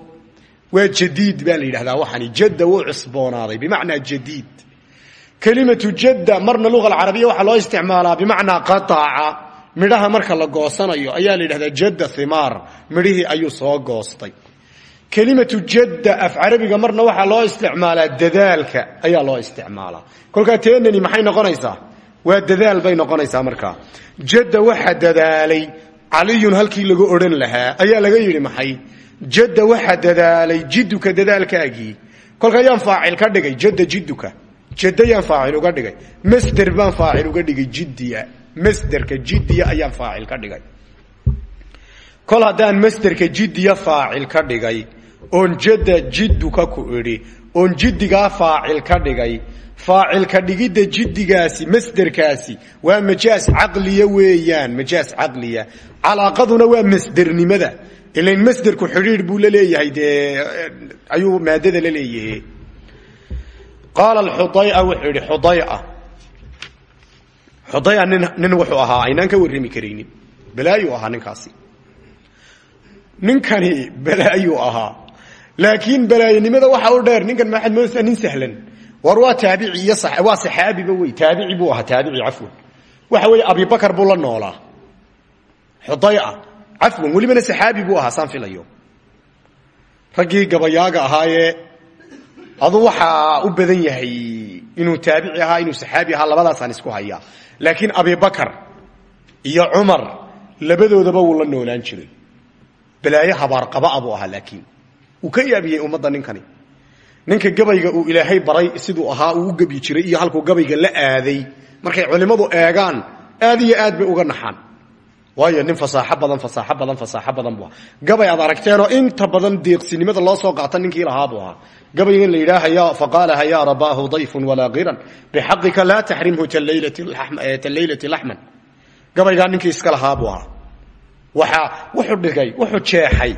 waa jadiid baa la yidhahdaa waxani jadda wuu cusboonaaday bimacnaa jadiid kelimatu jadda marna luqa alcarabiya waxaa loo isticmaalaa bimacnaa qataaca midhaha marka la goosanayo ayaa la yidhahdaa jadda thimaar midhihii ayuu soo goostay kelimatu jadda af carabiga marna waxaa loo isticmaalaa dadaalka. Ayaa loo isticmaalaa. Kolkaa teenani maxay noqonaysaa? Waa dadaal bay noqonaysaa markaa jadda waxa dadaalay caliyun halkii lagu odhan lahaa ayaa laga yidhi maxay? Jadda waxa dadaalay jidduka dadaalkaagii. Kolka ayaan faacil ka dhigay jadda jidduka. Jadayaan faacil uga dhigay. Masder baan faacil uga dhigay jiddiya. Masderka jiddiya ayaan faacil ka dhigay. Kol haddaan masderka jiddiya faacil ka dhigay oon jadda jidduka ku idhi oon jiddigaa faacil ka dhigay. Faacilka dhigidda jiddigaasi masderkaasi waa majaas caqliya weeyaan majaas caqliya. Calaaqaduna waa masdernimada. Ilain masderku xidhiidh buu la leeyahay dee ayuu maadada la leeyahay. Qaala xudaya wuxuu yidhi xudaya xudaya nin nin wuxuu ahaa aynaan ka warrami karaynin. Balaayuu ahaa ninkaasi. Ninkani balaayuu ahaa laakiin balaayanimada waxa u dheer ninkan maxaad moodaysaa nin sahlan. War waa taabici iyo waa saxaabiba wey taabici buu ahaa taabici cafwan. Waxa weeye abibakar buu la noolaa. Xudaya cafwan welibana saxaabi buu ahaa saan filayo. Raggii gabayaaga ahaayee adu waxaa u badan yahay inuu taabici ahaa inuu saxaabi ahaa labadaasaan isku hayaa. Laakiin abibakar iyo cumar labadoodaba wuu la noolaan jiray. Balaayo habaarqabaa buu ahaa laakiin uu ka yaabiyey ummadda ninkani. Ninka gabayga uu ilaahay baray siduu ahaa uu u gebyi jiray iyo halkuu gabayga la aaday. Markay culimmadu eegaan aad iyo aad bay uga naxaan. Waayo nin fasaaxo badan fasaaxo badan fasaaxo badan buu ahaa. Gabay aad aragteenoo inta badan deeqsinimada loo soo qaata ninkii lahaa buu ahaa. Gabayga in la yidhaaha faqaalaha yaa rabaahu dayfun walaa kiran bixaqika laa taxrimhu talaylati laxman. Gabaygaa ninkii iska lahaa buu ahaa. Waxaa wuxuu dhigay wuxuu jeexay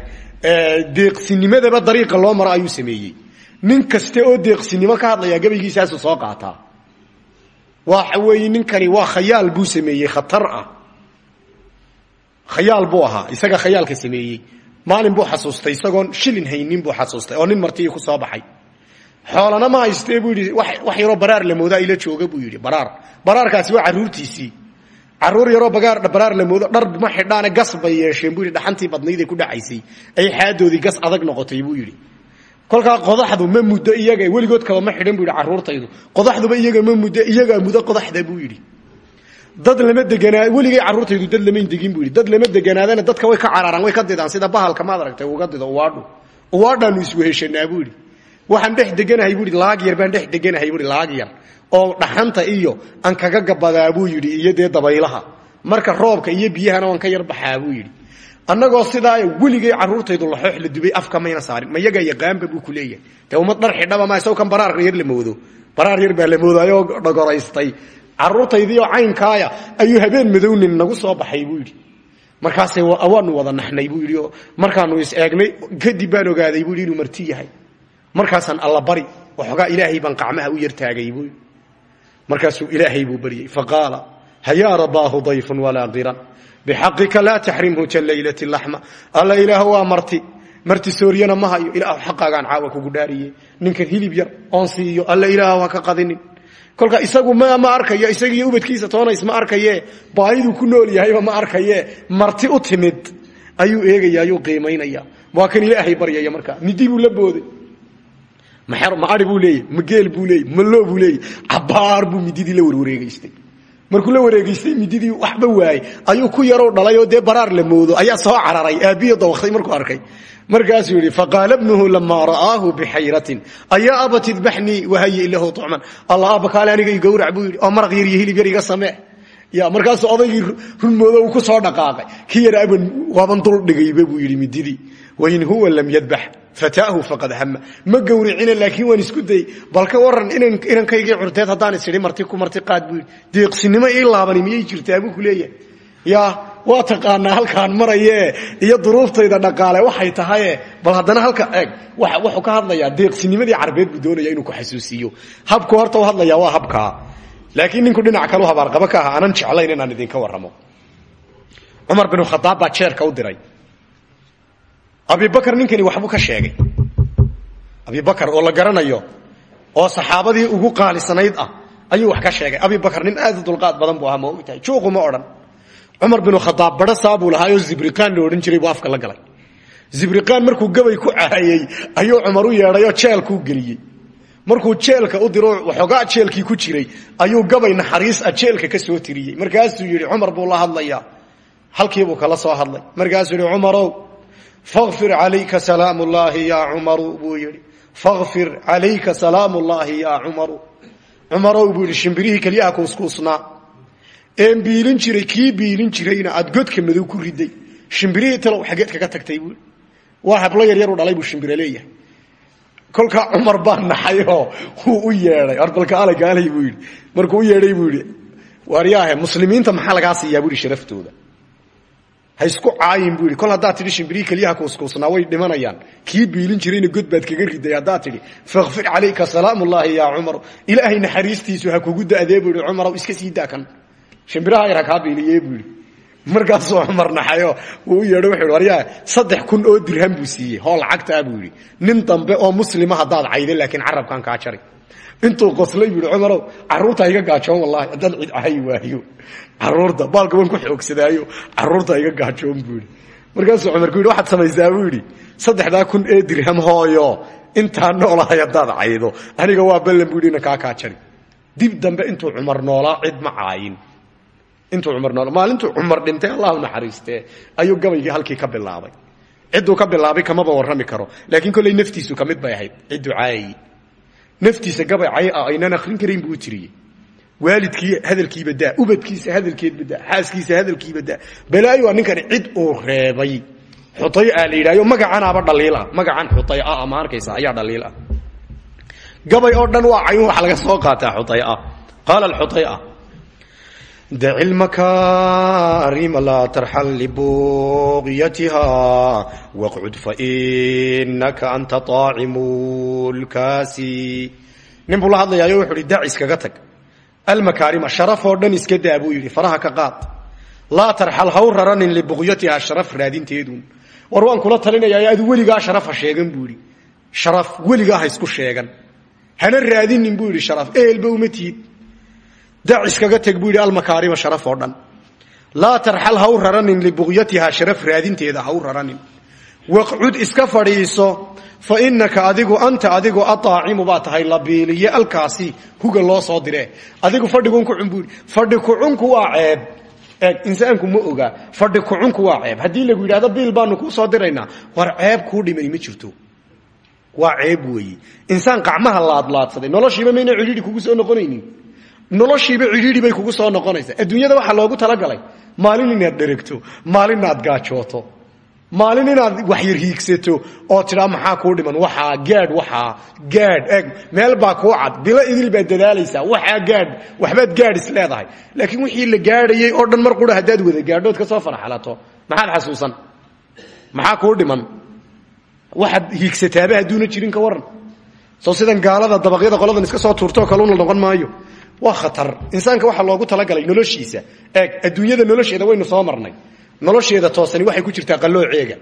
deeqsinimadaba dariiqa loo maro ayuu sameeyey. Nin kaste oo deeqsinimo ka hadlaya gabaygiisaasuu soo qaataa. Waxa weeye ninkani waa khayaal buu sameeyey khatar ah. Khayaal buu ahaa isaga khayaalka sameeyey. Maalin buu xasuustay isagoon shilin haynin buu xasuustay oo nin martii ku soo baxay. Xoolana ma haystee buu yidhi wax yaroo baraar la moodaa ila jooga buu yidhi. Baraar baraarkaasi waa carruurtiisii carruur yaroo baraar la moodo dhar ma xidhaane gas bay yeesheen buu yidhi dhaxantii badnaydee ku dhacaysay. Ay xaadoodii gas adag noqotay buu yidhi. Kolkaa qodaxdu ma muddo iyaga weligood kaba ma xidhan buu yidhi carruurtaydu qodaxduba iyaga ma muddo iyagaa muddo qodaxda buu yidhi. Dad lama deganaa weligay carruurtaydu dad lamayn degin buu dad lama deganaadana dadka way ka cararaan way ka didaan. Sida bahalka maad aragtay uga dido uwaadhu. Uwaadhaanu isweheshanaa buu yidhi. Waxaan dhex deganahay buu laag yar baan dhex deganahay buu laag yar oo dhaxanta iyo aan kaga gabadaa buu yidhi iyo dabaylaha. Marka roobka iyo biyahana waan ka yar baxaa buu yidhi. Annagoo sidaa weligay carruurtaydu laxoox la dubay afka mayna saarin. Ma yaga yaqaanba buu ku leeyahay. Dee ummad dhar xidhaba ma isago kan baraar yar la moodo. Baraar yar baa la moodaayoo dhagoraystay carruurtaydiioo caynkaaya ayuu habeen madownin nagu soo baxay buu yidhi. Markaase waanu wada naxnay buu yidhi markaanu is eegnay kadib baan ogaaday buu yidhi inuu marti yahay. Markaasaan alla bari waxoogaa ilaahay baan qacmaha u yartaagay buu yidhi markaasuu ilaahay buu baryey faqaala hayaa rabaahu dayfun walaa qiran bixaqika laa taxrimhu jallaylat laxma. Alla ilaah waa marti. Marti sooryana ma hayo. Ilaah xaqaagaan caawa kugu dhaariye ninkan hilib yar oon siiyo. Alla ilaah ka qadinin. Kolka isagu ma arkayo isagiiyo ubadkiisa toonays ma arkaye baahiduu ku nool yahayba ma arkaye marti u timid. Ayuu eegaya ayuu qiimaynaya. Waa kan ilaahay baryaya markaa midi buu la booday ma ai buu leeyah ma geel buu leeyah ma loo buu leeyah cabaar buu mididii la warwareegeystay markuu la wareegeystay mididii waxba waayey. Ayuu ku yarow dhalay oo dee baraar la moodo. Ayaa soo cararay aabiyo dawaqtay markuu arkay. Markaasuu yidhi faqaala bnuhu lamaa ra'aahu bixayratin. Ayaa abat idbaxnii wahayi lahu ucman alla aaba kaale aniga i gowrac buu yidhi. Oo maraq yar iyo hilib yar iga samee. Ya markaasuu odaygii runmoodo uu ku soo dhaqaaqay. Ki yar aban waaban dul dhigayba buu yidhi mididii wain huwa lam yadbax fataahu faqad hama ma gowricina laakiin waan isku dayey bal ka waran inankaygii curteed haddaan isidhi marti ku marti qaad buu deeqsinimo ii laabani miyay jirtaa? Buu ku leeyahay. Ya waa taqaanaa halkaan maraye iyo duruuftayda dhaqaale waxay tahaye bal haddana halka eeg wuxuu ka hadlayaa deeqsinimadii carbeed buu doonaya inuu ku xasuusiiyo habku horta u hadlaya waa habkaa laakiin ninku dhinac kalu habaarqabo ka aha aanan jeclayn inaan idinka warramo. Cumar binu khadaab baa jeerka u diray abibakar ninkani waxbuu ka sheegay. Abibakar oo la garanayo oo saxaabadii ugu qaalisanayd ah ayuu wax ka sheegay. Abibakar nin aad u dulqaad badan buu ahaa ma ogtahay. Juuqu ma odhan. Cumar binu khadaab badho saabuu lahaayoo zibriqaan la odhan jiray buu afka la galay. Zibriqaan markuu gabay ku caayey ayuu cumar u yeedhayoo jeelkuu geliyey. Markuu jeelka u diro waxoogaa jeelkii ku jiray ayuu gabay naxariis ah jeelka ka soo tiriyey. Markaasuu yidhi cumar buu la hadlayaa. Halkiibuu kala soo hadlay. Markaasuu yidhi cumarow faqfir calayka salaam ullaahi yaa cumaru buu yidhi. Faqfir calayka salaam ullaahi yaa cumaru cumarow buu yidhi shimbirihii keliyaha kuuskuusnaa een biilin jiray kii biilin jirayna aad godka madow ku riday. Shimbirihii talow xageed kaga tagtay buu waa hablo yaryar u dhalay buu shimbire leeyahay. Kolkaa cumar baa naxayoo wuu u yeedhay. Orbalkaalagaalay buu yidhi. Markuu u yeedhay buu yidhi ha isku caayin buu yidhi kol haddaad tidhi shimbirihii keliyaha kuuskuusnaa way dhimanayaan. Kii biilin jirayna god baad kaga riday haddaad tidhi fakfir calayka salaam ullaahi yaa cumaru ilaahay naxariistiisu ha kugu da'dee buu cumarow iska sii daa kan shimbiraha yar ha biiliye buu yidhi. Markaasuu cumar naxayo wuu u yeedho wuxu saddex kun oo dirham buu siiyey hoo lacagtaa buu yidhi. Nin dambe oo muslima haddaad cayda laakiin carabkaan kaa jari intuu qoslay buu yidhi cumarow carruurta iga gaajoon wallahi haddaan cid cahay waayo. Carruurta baalka waan ku xoogsadaayo carruurta iga gaajoon buu yidhi. Markaasuu cumar ku yidhi waxaad samaysaa? Buu yidhi saddexdaa ee dirham hooyo intaa noolahay haddaad caydo aniga waa ballan buu yidhi ina kaa kaa jari dib dambe intuu cumar noolaa cid ma caayin intuu cumar nool maalintuu cumar dhintay allahu naxariistee ayuu gabaygii halkii ka bilaabay. Cidduu ka bilaabay kamaba warrami karo. Laakiin kolley naftiisu ka bay ahayd cidduu caayayey naftiisa gabay cay ah aynan akhrin karayn buu u tiriyey waalidkii hadalkiiba daa ubadkiisa hadalkeedba daa xaaskiisa hadalkiiba daa. Balaayo waa ninkani cid uu reebay. Xuaya la yidhahyo magacanaaba dhaliil ah magacan xuaya ma arkaysa ayaa dhaliil ah gabay oo dhan waa cayn wax laga soo qaataa xuaya qaala xuaya دع المكارم لا ترحل لبغيتها واقعد فإنك أنت طاعم الكاسي nin buu la hadlayaayo wuxu uhi dac iskaga tag almakaarima sharaf oo dhan iska daa buu yidhi faraha ka qaad laa tarxal haw raranin libuqyatihaa sharaf raadinteedun war waan kula talinayaayo adu weligaa sharafa sheegan buu yidhi sharaf weligaa ha isku sheegan hana raadinin buu yidhi sharaf ehelba uma tihid dac iskaga teg buu yidhi almakaarima sharaf oo dhan. Laa tarxal ha u raranin libuqyatihaa sharaf raadinteeda ha u raranin. Waqcud iska fadhiiso fa inaka adigu anta adigu aaacimu baa tahay labiiliye alkaasi huga loo soo dire. Adigu fadhigun kucun buu fadhi kucunku waa ceeb. Eeg insaanku ma oga fadhi kucunku waa ceeb. Haddii lagu yidhahdo biil baanu kuu soo diraynaa war ceeb kuu dhimay ma jirto. Waa ceeb weeye insaan qacmaha laadlaadsaday noloshiiba mayna cidhiidhi kugu soo noqonaynin noloshiiba cidhiidhi bay kugu soo noqonaysaa adduunyada waxaa loogu talagalay maalin inaad dheregto maalin inaad gaajooto maalin inaad waxyar hiigsato oo tidhaa maxaa kuu dhiman? Waxaa gaadh waxaa gaadh eg meel baa kuu cad bilo idil baad dadaalaysaa waxaa gaadh waxbaad gaadh is laakiin wixii la gaadhayay oo dhan mar qura haddaad wada gaadhood ka soo farxalato maxaad xasuusan? Maxaa kuu dhiman? Waxaad hiigsataaba hadduuna jirin ka waran soo sidan gaalada dabaqyada qoladan iska soo tuurtoo kaluna noqon maayo waa khatar. Insaanka waxaa loogu talagalay noloshiisa. Eeg adduunyada nolosheeda waynu soo marnay. Nolosheeda toosani waxay ku jirtaa qalooceega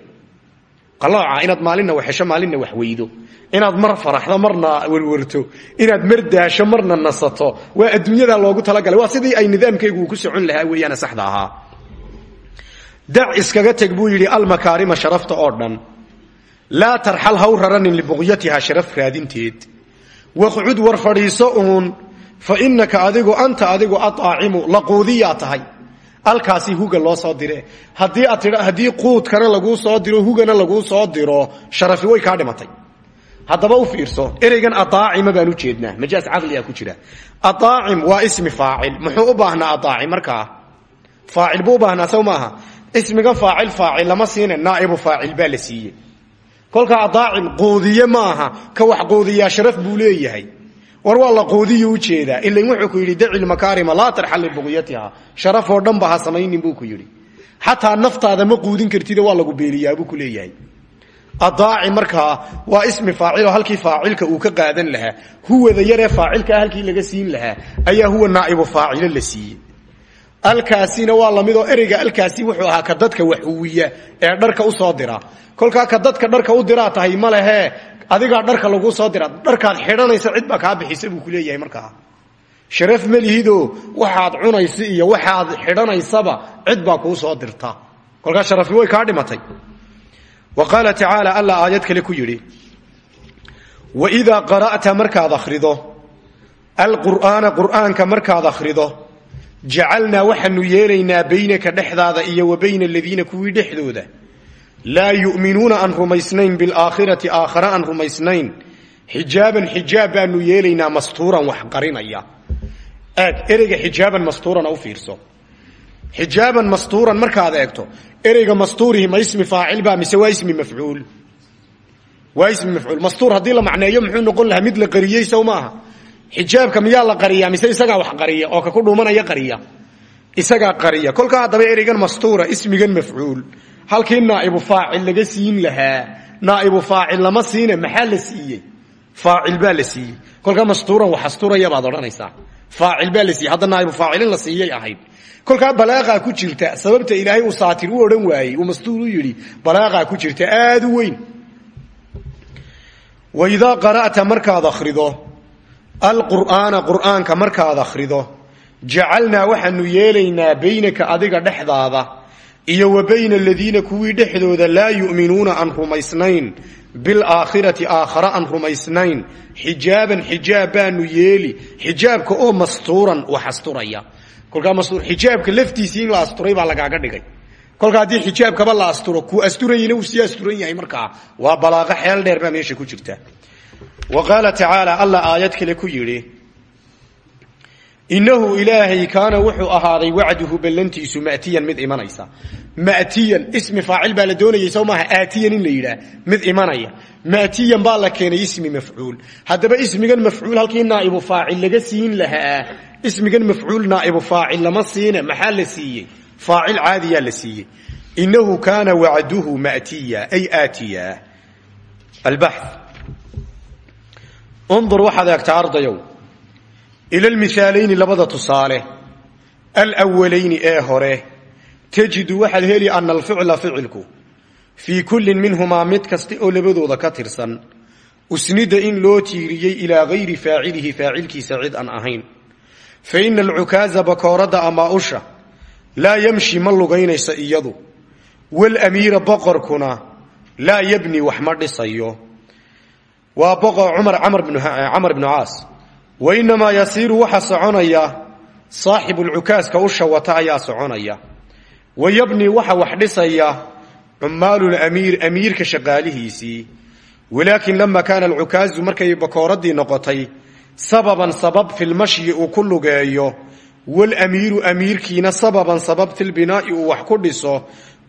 qalooca inaad maalinna wax hesho maalinna wax weydo. Inaad mar faraxdo marna werwerto inaad mar daasho marna nasato. Waa adduunyadaa loogu talagalay. Waa sidii ay nidaamkaygu ku socon lahaa weeyaane saxda ahaa. Dac iskaga teg buu yidhi almakaarima sharafta oo dhan. Laa tarxal haw sharaf raadinteed. Waqcud war fadhiiso fa inaka adigu anta adigu aaacimu laquudiyaa tahay. Alkaasi huga loo soo dire. Haddii quudkana laguu soo diro hugana laguu soo diro sharafi way kaa dhimatay. Haddaba u fiirso ereygan aaacima baan u jeednaa. Majaas caqliga ku jira. Aaacim waa ismi faacil. Muxuu u baahnaa aaaci markaa faacil buu u baahnaa maaha. Ismiga faacil faacil lama siine naaibu faacil baa kolka adaacim quudiye ka wax quudiyaa sharaf buu leeyahay war waa la quudiyu u jeedaa ilan wuxuu ku yidhi daci lmakaarima laa tarxal libuqyatiha sharafoo dhanba ha samaynin buu ku yidhi. Xataa naftaada ma quudin kartid waa lagu beeliyaabuu ku leeyahay. Adaaci markaa waa ismi faaciloo halkii faacilka uu ka qaadan lahaa. Huwada yaree faacilkaa halkii laga siin lahaa ayaa huwa naaibu faacilo la alkaasina waa lamidoo ereyga alkaasi wuxuu ahaa ka dadka wax huwiya ee dharka u soo dira. Kolkaa ka dadka dharka u diraa tahay ma adigaa dharka laguu soo dira dharkaad xidhanaysa cid baa kaa bixisa buu ku leeyahay markaa. Sharaf ma lihido waxaad cunaysa iyo waxaad xidhanaysaba cid baa kuu soo dirta. Kolkaa sharafi way kaa dhimatay. Wa qaala alla aayad kale ku yidhi waidaa qara'ta markaad akhrido alqur'aana qur'aanka markaad akhrido jacalnaa waxaanu yeelaynaa baynaka dhexdaada iyo wa bayna aladiina kuwii dhexdooda laa yu'minuuna aan rumaysnayn bilaakhirati aakhare aan rumaysnayn xijaaban xijaab baanu yeelaynaa mastuuran wax qarinaya aag ereyga xijaaban mastuurana u fiirso xijaaban mastuuran markaad eegto ereyga mastuurihi ma ismi faacil ba mise waa ismi mafcuul waa ismi mafcuul mastuur haddii la macneeyo muxuu noqon lahaa mid la qariyey maaha xijaabka miyaa la qariyaa mise isagaa wax qariya oo kaku dhuumanaya qariya isagaa qariya kolkaa haddaba ereygan mastuura ismigan mafcuul halkii naaibu faacil laga siin lahaa naaibu faacil lama siine maxaa la siiyey? Faacil baa la siiyey. Kolkaa mastuuran wax asturaya baad odhanaysaa. Naaibu faacilin la siiyay ahayd. Kolkaa balaaqaa ku jirta sababta ilaahay uu saatir u odhan waayey uu mastuur u yidhi ku jirta aad u weyn. Waidaa qara'ta markaad akhrido alqur'aana qur'aanka markaad akhrido jacalnaa waxaanu yeelaynaa baynaka adiga dhexdaada iyo wa bayna aladiina kuwii dhexdooda laa yu'minuuna aan rumaysnayn bilaakhirati aakhare aan rumaysnayn xijaaban xijaab baanu yeeli xijaabka oo mastuuran wax asturaya kolkaa mastuur xijaabka laftiisii in la asturay baa lagaaga dhigay. kolka haddii xijaabkaba la asturo kuu asturayina uu sii asturan yahay markaa. waa balaaqo xeel dheer baa meesha ku jirta. wa qaala tacaala alla aayad kale ku yidhi inahu ilaahay kaana wuxuu ahaaday wacduhu ballantiisu matiyan mid imanaysa. Matiyan ismi faacil baa la doonayay soo aatiyan in la yidhaah mid imanaya. Matiyan baa la keenay ismi mafcuul. Haddaba ismigan mafcuul halkii naaibu faacil laga siin lahaa ismigan mafcuul naaibu faacil lama siine maxaa la siiyey? Faacil la siiyey. Inahu kaana wacduhu matiya ay aatiya. Albax undur waxaad eegtaa ardayow ila lmihaalayni labada tusaale alwalayni ee hore tajidu waxaad heli ana alficla ficilku fii kullin minhumaa mid kasta oo labadooda ka tirsan usnida in loo tiiriyey ilaa gayri faacilihi faacilkiisa cid aan ahayn fa ina alcukaaza bakooradda ama usha laa yamshi ma lugaynayso iyadu walamiira boqorkuna laa yabni wax ma dhisayo waa boqor camar bnu caas wa inamaa yasiiru waxa soconaya saaxibulcukaaska usha wata ayaa soconaya wa yabni waxa wax dhisaya cumaalulamiir amiirka shaqaalihiisii walaakin lama kaana alcukaazu markay bakooradii noqotay sababan sabab filmashyi uu ku lugeeyo walamiiru amiirkiina sababan sabab filbinaa'i uu wax ku dhiso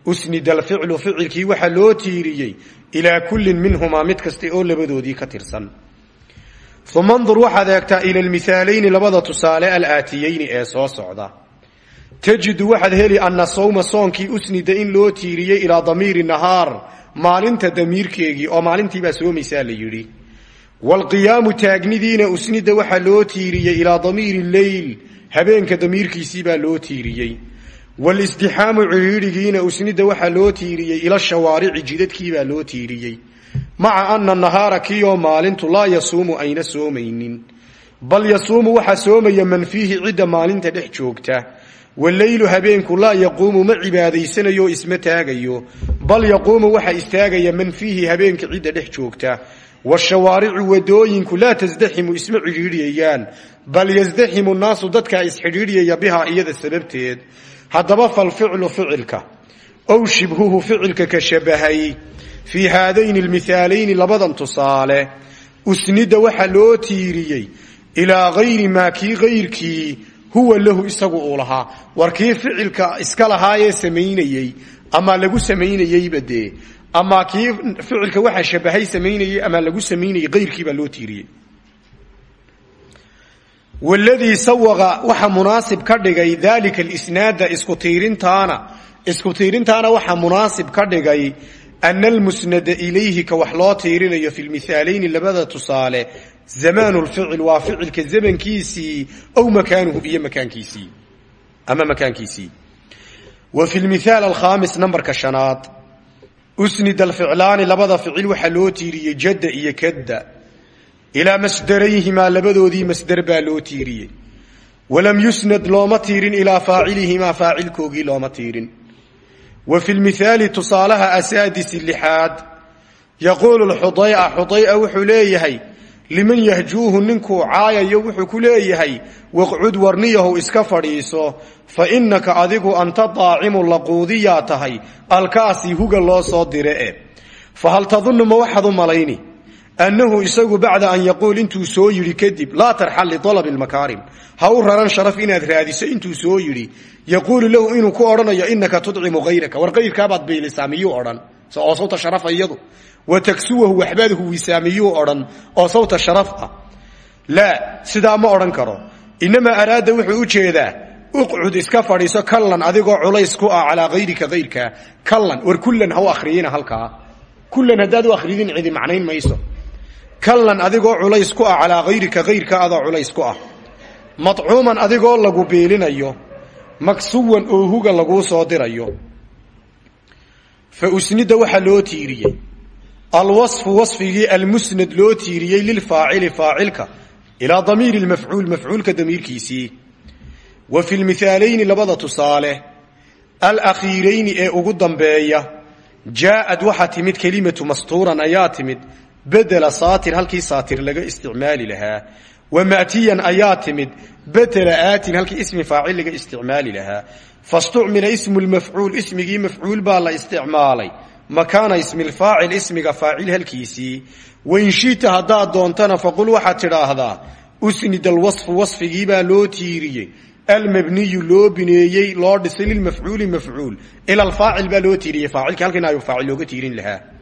usnida alficlu ficilkii waxaa loo tiiriyey ilaa kullin minhumaa mid kasta oo labadoodii ka tirsan uma ndur waxaad eegtaa ila lmihaalayni labada tusaale alaatiyeyni ee soo socda. Tajidu waxaad heli ana sawma soonkii usnida in loo tiiriyey ilaa damiiri nahaar maalinta damiirkeegii oo maalintiibaa soomaysaa la yidhi. Waalqiyaamu taagnidiina usnida waxaa loo tiiriyey ilaa damiiri leyl habeenka damiirkiisiibaa loo tiiriyey. Walisdixaamu cidhiidhigiina usnida waxaa loo tiiriyey ila shawaarici jidadkiibaa loo tiiriyey maca ana nahaara kiioo maalintu laa yasuumu ayna soomaynin. Bal yasuumu waxaa soomaya man fiihi cidda maalinta dhex joogta. Waleylu habeenku laa yaquumu ma cibaadaysanayo isma taagayo. Bal yaquumu waxaa istaagaya man fiihi habeenka cidda dhex joogta. Washawaaricu wadooyinku laa tasdaximu isma cidhiidhiyayaan. Bal yasdaximu naasu dadkaa isxidhiidhiyaya bihaa iyada sababteed. Haddaba falficlu ficilka. Ow shibhuhu ficilka ka shabahay fii haadayni almihaalayni labadan tusaale usnida waxaa loo tiiriyey ilaa gayri maa kii kayrkii huwa lahu isagu uu lahaa. War kii ficilka iska lahaayee samaynayey ama lagu samaynayeyba dee ama kii ficilka waxaa shabahay samaynayey ama lagu samaynayey kayrkii baa loo tiiriyey. Wladii sawaqa waxa munaasib ka dhigay dalika alisnaada isku tiirintaana isku tiirintaana waxaa munaasib ka dhigay ana almusnada ilayhi ka wax loo tiirinayo fi lmihaalayni labada tusaale zamaanu lficil waa ficilka zamankiisii aw makaanuhu iyo makaankiisii ama makaankiisii wa fi lmithaal alkhaamis nambarka shanaad usnida alficlaani labada ficil waxaa loo tiiriyey jadda iyo kadda ilaa masdarayhimaa labadoodii masder baa loo tiiriyey walam yusnad looma tiirin ilaa faacilihimaa faacilkoogii wa fi lmithaali tusaalaha asaadisi lixaad yaquulu xudaya xudaya wuxuu leeyahay liman yahjuuhu ninkuu caayayo wuxuu ku leeyahay waqcud warniyahow iska fadhiiso fa innaka adigu anta daacimu laquudiyaa tahay alkaasi huga loo soo dire e. Fa tadunnu ma waxaad u malayni annahu isagu bacda an yaquul intuu soo yidhi kadib laa tarxal lialabi lmakaarim ha u raran sharaf inaad raadiso intuu soo yidhi yaquulu lahu inuu ku odhanayo inaka tudcimu hayraka war kayrkaabaad biilisaa miyuu odhan oo sawta sharafa iyadu wa taksuwahu waxbaad huwisaa miyuu odhan oo sawta sharaf ah laa ma odhan karo inamaa araada wuxuu u jeedaa uqcud iska fadhiiso kallan adigoo culays ku ah calaa hayrika hayrkaa kallan war kullan ha u akhriyina halkaa kullan haddaad u cidi macnayn mayso kallan adigoo culays ku ah calaa hayrika hayrka adoo culays ku ah. Madcuuman adigoo lagu biilinayo maksuwan oo huga laguu soo dirayo. Fa usnida waxaa loo tiiriyey. Alwasfu wasfigii almusnad loo tiiriyey lilfaacili faacilka ilaa damiiri lmafcuul mafcuulka damiirkiisii. Wa fi lmihaalayni labada tusaale alakhiirayni ee ugu dambeeya jaaad waxaa timid kelimatu mastuuran ayaa timid bedela saatir halkii saatir laga isticmaali lahaa. Wa matiyan ayaa timid bedela aatin halkii ismi faacil laga isticmaali lahaa. Fastucmila ismu lmafcuul ismigii mafcuul baa la isticmaalay. Makaana ismi lfaacil ismiga faacil halkiisii. Wain shita haddaad doontana faqul waxaad tidhaahdaa usnid alwasfu wasfigiibaa loo tiiriyey. Almabniyu loo bineeyey loo dhisay lilmafcuuli mafcuul. Ila alfaacil baa loo tiiriyey faacilka halkiina ayuu faacil looga tiirin lahaa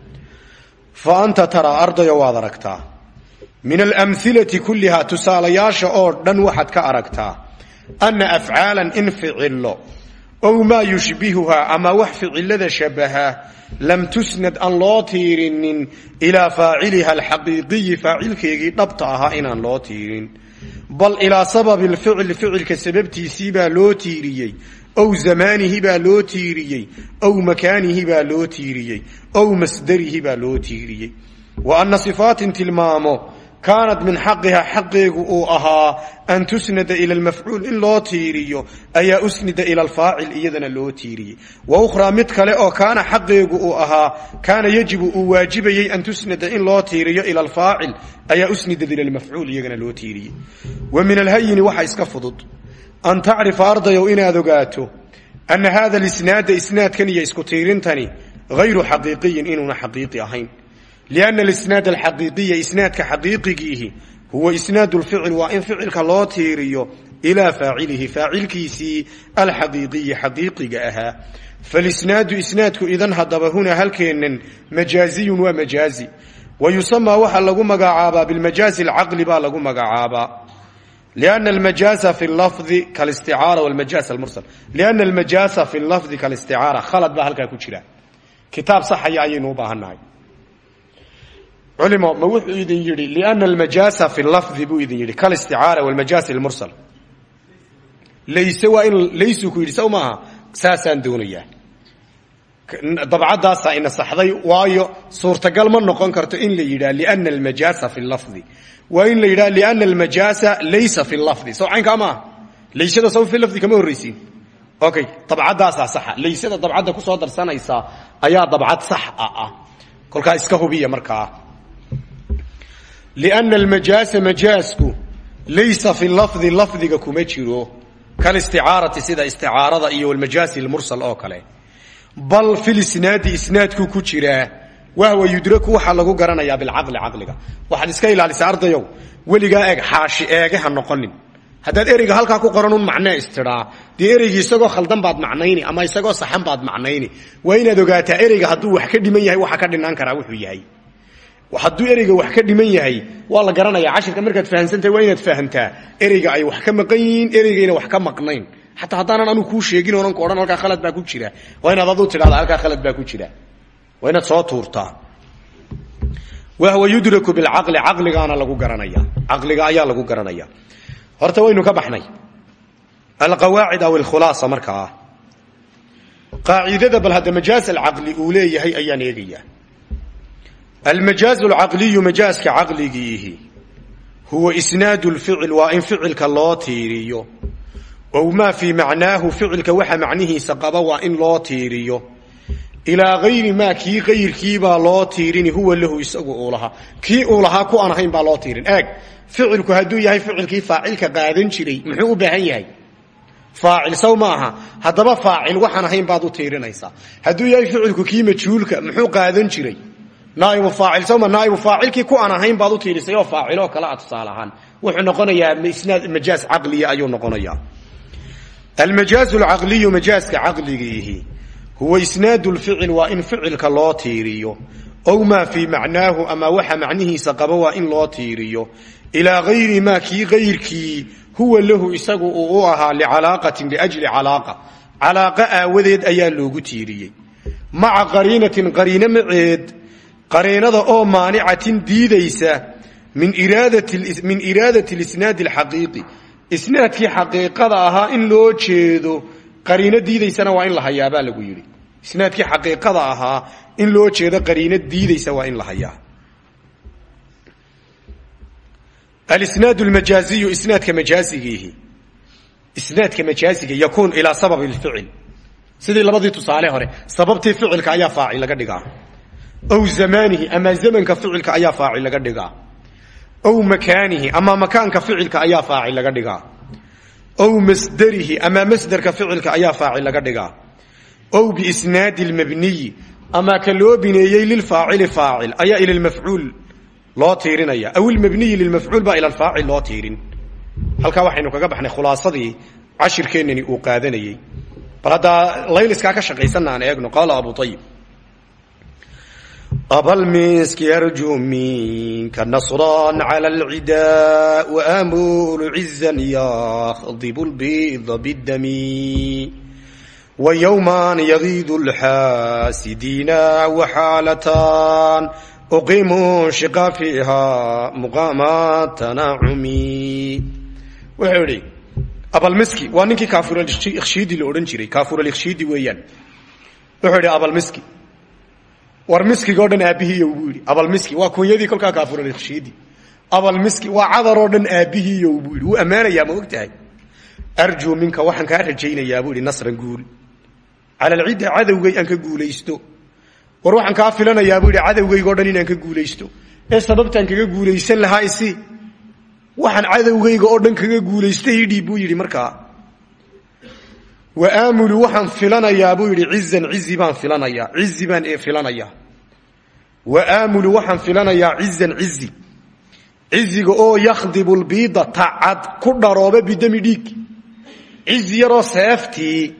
fa anta taraa ardayo waad aragtaa. Min alamhilati kullihaa tusaalayaasha oo dhan waxaad ka aragtaa. Anna afcaalan in ficillo ow maa yushbihuhaa ama wax ficilada shabaha lam tusnad aan loo tiirinin ilaa faaciliha alxaqiiqiyi faacilkeegii dhabta ahaa inaan loo tiirin. Bal ilaa sababi lficil ficilka sababtiisii baa loo tiiriyey ow zamaanihi baa loo tiiriyey ow makaanihi baa loo tiiriyey ow masdarihi baa loo tiiriyey wa anna sifaatin tilmaamo kaanat min xaqiha xaqeegu uu ahaa an tusnada ila lmafcuul in loo tiiriyo ayaa usnida ila alfaacil iyadana loo tiiriyey wa ukhraa mid kale oo kaana xaqeegu uu ahaa kaana yajibu uu waajibayey an tusnada in loo tiiriyo ila alfaacil ayaa usnida ila lmafcuul iyagana loo tiiriyey an tacrifa ardayow inaad ogaato ana hada lisnaada isnaadkan iyo isku tiirintani hayru xaqiiqiyin inuuna xaqiiqi ahayn lianna alisnaad alxaqiiqiya isnaadka xaqiiqigiihi huwa isnaad lficil waa in ficilka loo tiiriyo ilaa faacilihi faacilkiisii alxaqiiqiyi xaqiiqiga ahaa falisnaadu isnaadku idan hadaba hunaa halkeennan majaaziyun waa majaazi wa yusamaa waxaa lagu magacaabaa bilmajaazi alcaqli baa lagu magacaabaa لأن المجاز في اللفظ كالاستعاaرة والمجاز المرسل لأن المجاز في اللفظ كالاستعاaرة khلد baa halkaa ku jira kitaab صaxaya ayaynu u baahannahay culimo ma wuxuu idin yidhi لأن المجاز في اللفظ buu idin yidhi كالاستعاaرة والمجاز المرسل layse waa in laysuu ku yidhi sow maaha saasaan doonayaa dabcadaasa ina saxday waayo suurtagal ma noqon karto in la yidhaa lina almajaasa fi lafdi waa in la yidhaha lina almajaasa laysa fi lafdi soo caynkaa maaha laysada saw fi lafdi kama horraysiin. Okay dabcadaasaa saxa. Laysada dabcadda ku soo darsanaysa ayaa dabcad sax a ah. Kolkaa iska hubiya markaa lina almajaasa majaasku laysa fi lafdi lafdiga kuma jiro. Kalisticaarati sida isticaarada iyo almajaasi lmursal oo kale bal fi lisnaadi isnaadku ku jiraa wahwa yudraku waxaa lagu garanayaa bilcaqli caqliga waxaad iska ilaalisaa ardayow weligaa eeg xaashi eege ha noqonin. Haddaad ereyga halkaa ku qoran un macnee istidhaa dee ereygii isagoo khaldan baad macnayni ama isagoo saxan baad macnayni. Waa inaad ogaataa ereyga hadduu wax ka dhiman yahay waxa ka dhinaan karaa wuxuu yahay. Hadduu ereyga wax ka dhiman yahay waa la garanaya cashirka markaad fahamsantahay waa inaad fahamtaa. Ereyga ay xataa haddaanan anu kuu sheegin oonan ku odhan halkaa khalad baa ku jira. Waa inaad aduu tidhahda halkaa khalad baa ku jira. Waa inaad soo tuurtaa wahwa yudraku bilcaqli caqligaana lagu garanaya. Caqliga ayaa lagu garanaya. Horta waynu ka baxnay. Alqawaacid aw alkhulaasa markaa qaacidada bal hadda majaaz alcaqli uu leeyahay ayaan eegayaa. Almajaaz alcaqliyu majaaska caqligiihi. Huwa isnaad lficil waa in ficilka loo tiiriyo ow maa fii macnaahu ficilka waxa macnihiisa qaba waa in loo tiiriyo ilaa ayri maa kii kayrkiibaa loo tiirini huwa lahu isagu uu lahaa kii uu lahaa ku aan ahayn baa loo tiirin eeg ficilku hadduu yahay ficilkii faacilka qaadan jiray muxuu u baahan yahay faacil saw maaha haddaba faacil waxaan ahayn baad u tiirinaysaa hadduu yahay ficilku kii majhuulka muxuu qaadan jiray naaibu faacil sawma naaibu faacilkii ku aan ahayn baad u tiirisay oo faaciloo kale a tusaale ahaan wuxuu noqonayaa isnaad majaaz caqliya ayuu almajaaz alcaqliyu majaaska caqligiihi huwa isnaad lficil waa in ficilka loo tiiriyo ow maa fii macnaahu ama waxa macnihiisa qaba waa in loo tiiriyo ilaa gayri maa kii kayrkii huwa lahu isagu uu u ahaa licalaaqatin liajli calaaqa calaaqa aawadeed ayaa loogu tiiriyey maca qariinatin qariino maceed qariinada oo maanicatin diidaysa min iraadati lisnaadi alxaqiiqi isnaadkii xaqiiqada ahaa in loo jeedo qariino diidaysana waa in la hayaa baa lagu yidhi. Isnaadkii xaqiiqada ahaa in loo jeedo qariino diidaysa waa in la hayaa. Alisnaad lmajaaziyu isnaadka majaazigiihi. Isnaadka majaaziga yakuun ilaa sababi lficil sidii labadii tusaale hore sababtii ficilka ayaa faacil laga dhigaa. Ow zamaanihi ama zamanka ficilka ayaa faacil laga dhigaa ow makaanihi ama makaanka ficilka ayaa faacil laga dhigaa. Ow masderihi ama masderka ficilka ayaa faacil laga dhigaa. Ow biisnaadi lmabniyi ama ka loo bineeyey lilfaacili faacil ayaa ila lmafcuul loo tiirinaya. Aw ilmabniyi lilmafcuul baa ila alfaacil loo tiirin. Halkaa waxaynu kaga baxnay khulaasadii cashirkeennani uu qaadanayey. Bal haddaa layliskaa ka shaqaysanna eegno qaala abu ayib abalmisk yarju minka nasran cala alcidaa waamulu cizan yakdibu lbida bidami wayowman yagiidu lxaasidiina waxaalatan uqimu shiqa fiiha muqaama tanacumi wuxuu idhi abalmiski waa ninkii kaafuralikhshidi la odhan jiray kaafuralikhshidi weeyaan wuxuu idhi abalmiski war miskigoo dhan aabbihiiyo buu yidhi. Abalmiski waa kunyadii kolkaa kaafuralikhshidi abalmiski waa cadaroo dhan aabbihiiyo buu yidhi. Wuu ammaanayaa ma og tahay minka waxaan kaa rajaynayaa buu yidhi nasran guul. Cala alcidda cadowgay aan ka guulaysto. War waxaan kaa filanayaa buu yidhi cadowgaygoo dhan inaan ka guulaysto. Ee sababtaan kaga guulaysan lahaa isi? Waxaan cadowgayga oo dhan kaga guulaystay idhiib buu markaa wa aamulu waxaan filanayaa buu yidhi cizan cizi baan filanayaa cizi baan filanayaa. Wa aamulu waxaan filanayaa cizan cizi. Ciziga oo yakhdibu lbiida tacad ku dharooba bidami dhiig. Cizi yaroo seeftii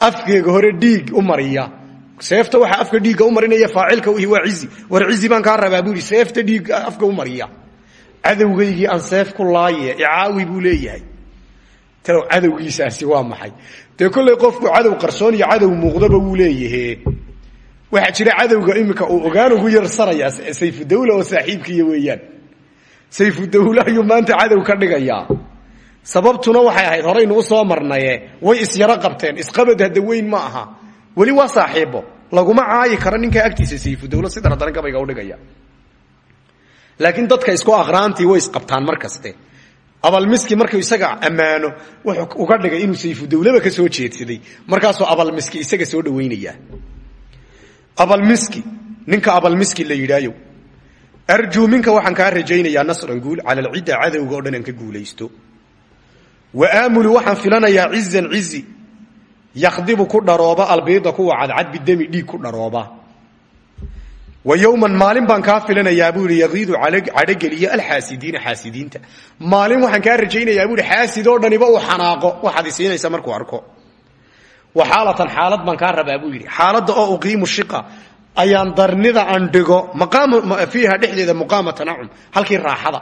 afkeega hore dhiig u mariya. Seefta waxaa afka dhiigga u marinaya faacilka uhi waa cizi. War cizi baan kaa rabaa buu yidhi seefta dhiigga afka u mariya. Cadowgaygii aan talow cadowgiisaasi waa maxay? Dee kollay qofku cadow qarsoon iyo cadow muuqdaba wuu leeyahe waxaa jira cadowga iminka uu ogaan ugu yarsanayaa sayfudawla oo saaxiibkiiya weeyaan. Sayfudawle ayuu maanta cadow ka dhigayaa sababtuna waxay ahayd horaynu u soo marnaye way isyaro qabteen isqabad hadda weyn ma aha. Weli waa saaxiibo laguma caayi karo ninkaa agtiisa sayfudawle sidana daran gabayga udhigaya laakiin dadka isku aqraantii way isqabtaan mar kaste abalmiski markuu isaga ammaano wuxuu uga dhigay inuu sayfudawleba ka soo jeedsaday. Markaasuu abalmiski isaga soo dhawaynayaa abalmiski ninka abalmiski la yidhaayo arjuu minka waxaan kaa rajaynayaa nasran guul cala alcidda cadowga o dhan aan ka guulaysto. Wa aamulu waxaan filanayaa cizan cizi yakhdibu ku dharooba albiida kuwa cadcad bidami dhiig ku dharooba wa maalin baan kaa filanayaa buu yidhi yaqiidu cadhogeliya alxaasidiina xaasidiinta. Maalin waxaan kaa rajaynayaa buu yidhi xaasid oo dhaniba uu xanaaqo. Waxaad isiinaysa markuu arko. Wa xaalad baan kaa rabaa buu yidhi. Xaaladda oo uqiimu shiqa ayaan darnida aan dhigo fiiha dhexdeeda muqaama tanacum halkii raaxada.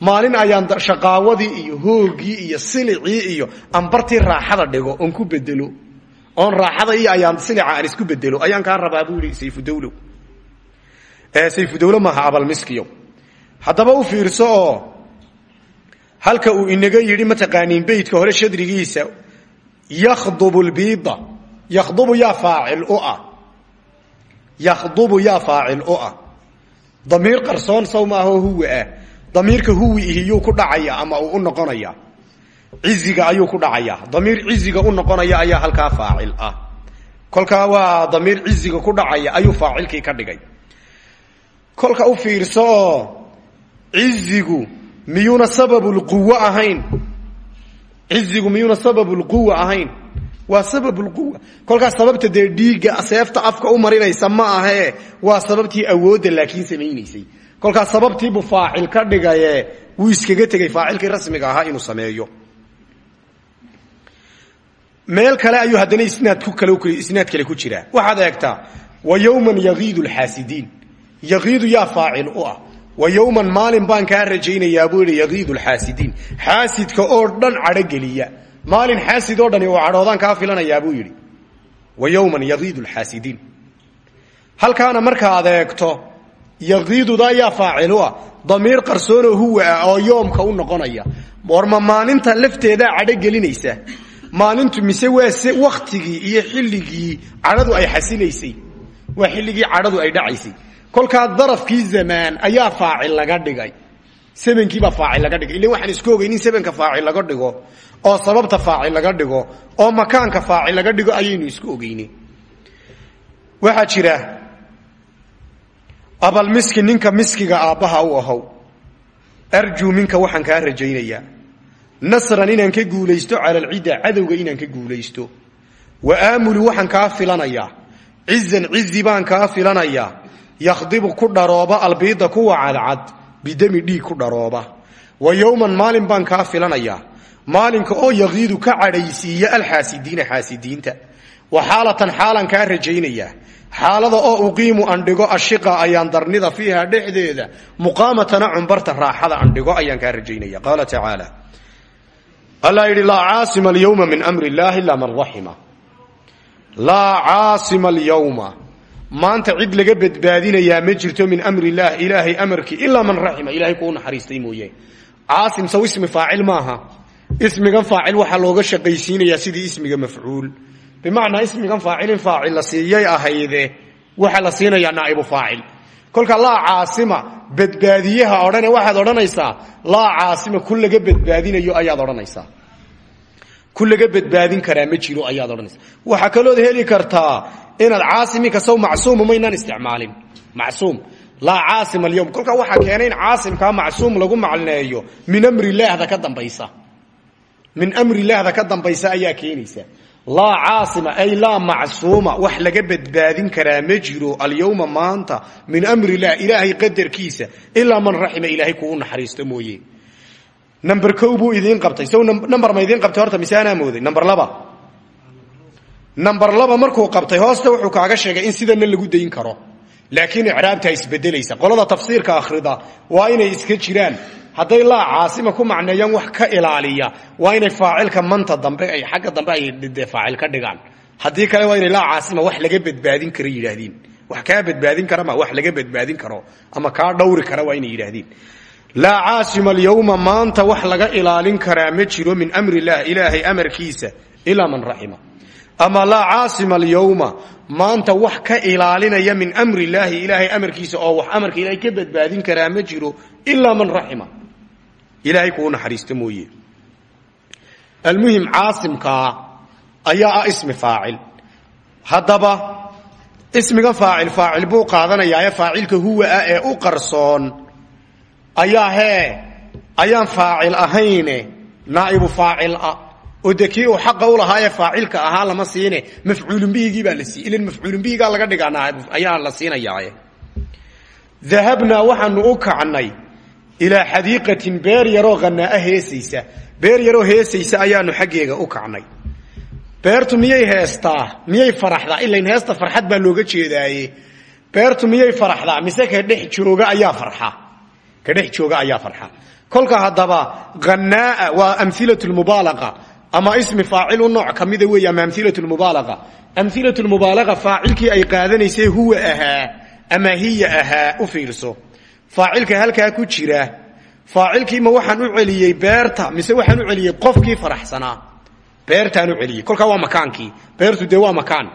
Maalin ayaan shaqaawadii iyo hoogii iyo silicii iyo ambartii raaxada dhigo oon ku bedelo oon raaxada iyo ayaan silica aan isku bedelo ayaan kaa rabaa buu yidhi sayfudawlow sayfudawle maaha abalmiskiyo haddaba u fiirso oo halka uu inaga yidhi mataqaaniin beytka hore shadrigiisa yakhdubu lbiida yakhdubu yaa faacil u ah. Yakhdubu yaa faacil u ah. Damiir qarsoon saw maahoo huwi ah. Damiirka huwi ihiyuu ku dhacaya ama uu u noqonaya. Ciziga ayuu ku dhacaya. Damiir ciziga u noqonaya ayaa halkaa faacil ah. Kolkaa waa damiir ciziga ku dhacaya ayuu faacilkii ka dhigay kolka u fiirso oo cizigu miyuuna sababulquwo ahayn? Cizigu miyuuna sababulquwa ahayn? Waa sababulquwa kolkaas sababta dee dhiigga seefta afka u marinaysa ma ahee waa sababtii awoodda laakiin samaynaysay. Kolkaas sababtiibuu faacil ka dhigaye wuu iskaga tegey faacilkii rasmiga ahaa inuu sameeyo. Meel kale ayuu haddana isnaad ku kale isnaad kale ku jiraa waxaad eegtaa wa yowman yagiidu lxaasidiin yaqiidu yaa faacil u ah. Wa yowman maalin baan kaa rajaynayaa buu yidhi yaqiidu lxaasidiin xaasidka oo dhan cadhogeliya maalin xaasid oo dhani oo cadhoodaan kaa filanayaa buu yidhi. Wa yowman yaqiidu lxaasidiin halkaana markaad eegto yaqiidudaa yaa faacil u ah. Damiir qarsoonoo huwa ah oo yoomka u noqonaya. Warma maalinta lafteedaa cadhogelinaysa maalintu mise waa waktigii iyo xilligii cadhadu ay xasilaysay. Waa xilligii cadhadu ay dhacaysay kolkaa darafkii zamaan ayaa faacil laga dhigay. Sebenkiibaa faacil laga dhigay. Illa waxaan isku ogeynin sebenka faacil laga dhigo oo sababta faacil laga dhigo oo makaanka faacil laga dhigo ayaynu isku ogeynin waxaa jira abalmiski ninka miskiga aabbaha u ahow. Arjuu minka waxaan kaa rajaynayaa. Nasran inaan ka guulaysto cala alcidda cadowga inaan ka guulaysto. Wa aamulu waxaan kaa filanayaa. Cizan cizi baan kaa yakhdibu ku dharooba albiida kuwa cadcad bidami dhiig ku dharooba. Wa yowman maalin baan kaa filanayaa maalinka oo yaqiidu ka cadhaysiiya alxaasidiina xaasidiinta. Wa xaalatan xaalan kaa rajaynayaa xaalada oo uqiimu andhigo ashiqa ayaan darnida fiiha dhexdeeda. Muqaamatana cumbarta raaxada andhigo ayaan kaa rajaynaya. Qaala tacaala. Allah yidhi laa caasima min amri illahi ila man raxima laa caasima alyowma maanta cid laga badbaadinayaa ma jirto min amri illaah ilaahay amarkii ilaa man raxima ilahay kuu naxariistay mooye. Caasim saw ismi faacil maaha. Ismigan faacil waxaa looga shaqaysiinayaa sidii ismiga mafcuul. Bimacnaa ismigan faacilin faacil la siiyay ahayde waxaa la siinayaa naaibu faacil. Kolka laa caasima badbaadiyaha odhane waxaad odhanaysaa laa caasima ku badbaadinayo ayaad odhanaysaa. Ku badbaadin karaa ma jiro ayaad odhanaysaa. Waxaa kalood heli kartaa inaad caasiminka sow macsuuma maynaan isticmaalin. Macsuum. Laa caasim alyowm kolkaa waxaa keenay in caasimkaa macsuum lagu macneeyo. Min amri laahda ka dambaysa. Min amri laahda ka dambaysa ayaa keenaysa. Laa caasima ay laa macsuuma. Wax laga badbaadin karaa ma jiro alyowma maanta. Min amri lah ilaahay qadarkiisa. Ilaa man raxima ilaahay kuu naxariisto mooye. Number o buu idiin qabtay. Sow number ma idiin qabtay horta mise anaa mooday. Number laba number laba markuu qabtay hoosta wuxuu kaaga sheegay in sidana lagu dayn karo. Laakiin icraabtaa isbedelaysa qolada tafsiirka akhrida waa inay iska jiraan. Hadday laa caasima ku macneeyaan wax ka ilaaliya. Waa inay faacilka manta dambe ay xagga dambe ay de faacil ka dhigaan. Haddii kale waa inay laa caasima wax laga badbaadin kara yidhaahdeen wax kaa badbaadin kara ma wax laga badbaadin karo. Ama kaa dhawri kara waa inay yidhaahdeen laa caasima alyowma maanta wax laga ilaalin karaa ma jiro min amri illah ilaahay amarkiisa ilaa man raxima ama laa caasima alyowma maanta wax ka ilaalinaya min amri illaahi ilaahay amarkiisa oo wax amarka ilaahay ka badbaadin karaa ma jiro ilaa man raxima ilaahay kuu naxariista mooye. Almuhim caasimkaa ayaa ah ismi faacil. Ismiga faacil faacil buu qaadanayaae faacilka huwa ah ee u qarsoon ayaa hee ayaan faacil ahayne naa'ibu faacil ah oo de kii uu xaqa u lahaayee faacilka ahaa lama siine. Mafcuulun bihigii baa la sii ilan mafcuulun bihigaa laga dhigaa ayaa la siinayaaye. Dahabnaa waxaanu u kacnay ilaa xadiiqatin beer yaroo hanaa'a heesaysa. Beer yaroo heesaysa ayaanu xaggeega u kacnay. Beertu miyay heestaa? Miyay faraxdaa? Ilain heesta farxad baa looga jeedaaye. Beertu miyay faraxdaa? Mise ka dhex jooga ayaa farxa. Ka dhex jooga ayaa farxa. Kolka haddaba hanaa'a waa amhilatu lmubaalaqa ama ismi faacil u nooc kamida weey ama amhilatu lmubaalaqa amhilatu lmubaalaqa faacilkii ay qaadanaysay huwa ahaa ama hiya ahaa u fiirso. Faacilka halkaa ku jira faacilkiima waxaan u celiyey beerta mise waxaan u celiyey qofkii faraxsanaa? Beertaan u celiyey. Kolkaa waa makaankii. Beertu dee waa makaan.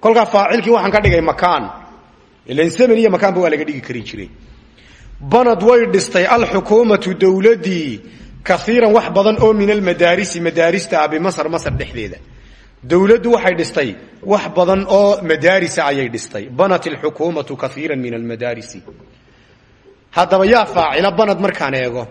Kolkaa faacilkii waxaan ka dhigay makaan. Ilan zaman iyo makaanba waa laga dhigi kari jiray. Banad way dhistay alxukuumatu dowladii kaiiran wax badan oo min almadaarisi madaarista ah bimasr masr dhexdeeda. Dowladdu waxay dhistay wax badan oo madaarisa ayay dhistay. Banat alxukuumatu kaiira min almadaarisi. Haddaba yaa faacila banad markaan eego.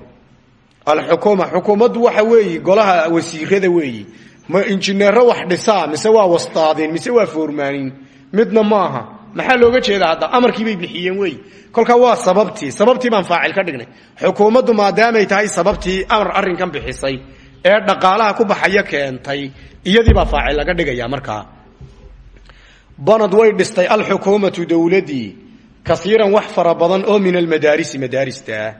Alxukuuma xukuumaddu waxa weeyi golaha wasiirada weeyi. Ma injineero wax dhisaa mise waa wastaadeen mise waa foormaanin? Midna maaha maxaa looga jeedaa hadda? Amarkii bay bixiyeen wey. Kolkaa waa sababtii. Sababtii baan faacil ka dhignay. Xukuumaddu maadaamay tahay sababtii amar arrinkan bixisay ee dhaqaalaha ku baxaya keentay iyadii baa faacil laga dhigaya markaa banad way dhistay alxukuumatu dowladii kaiiran wax fara badan oo min almadaarisi madaaristaah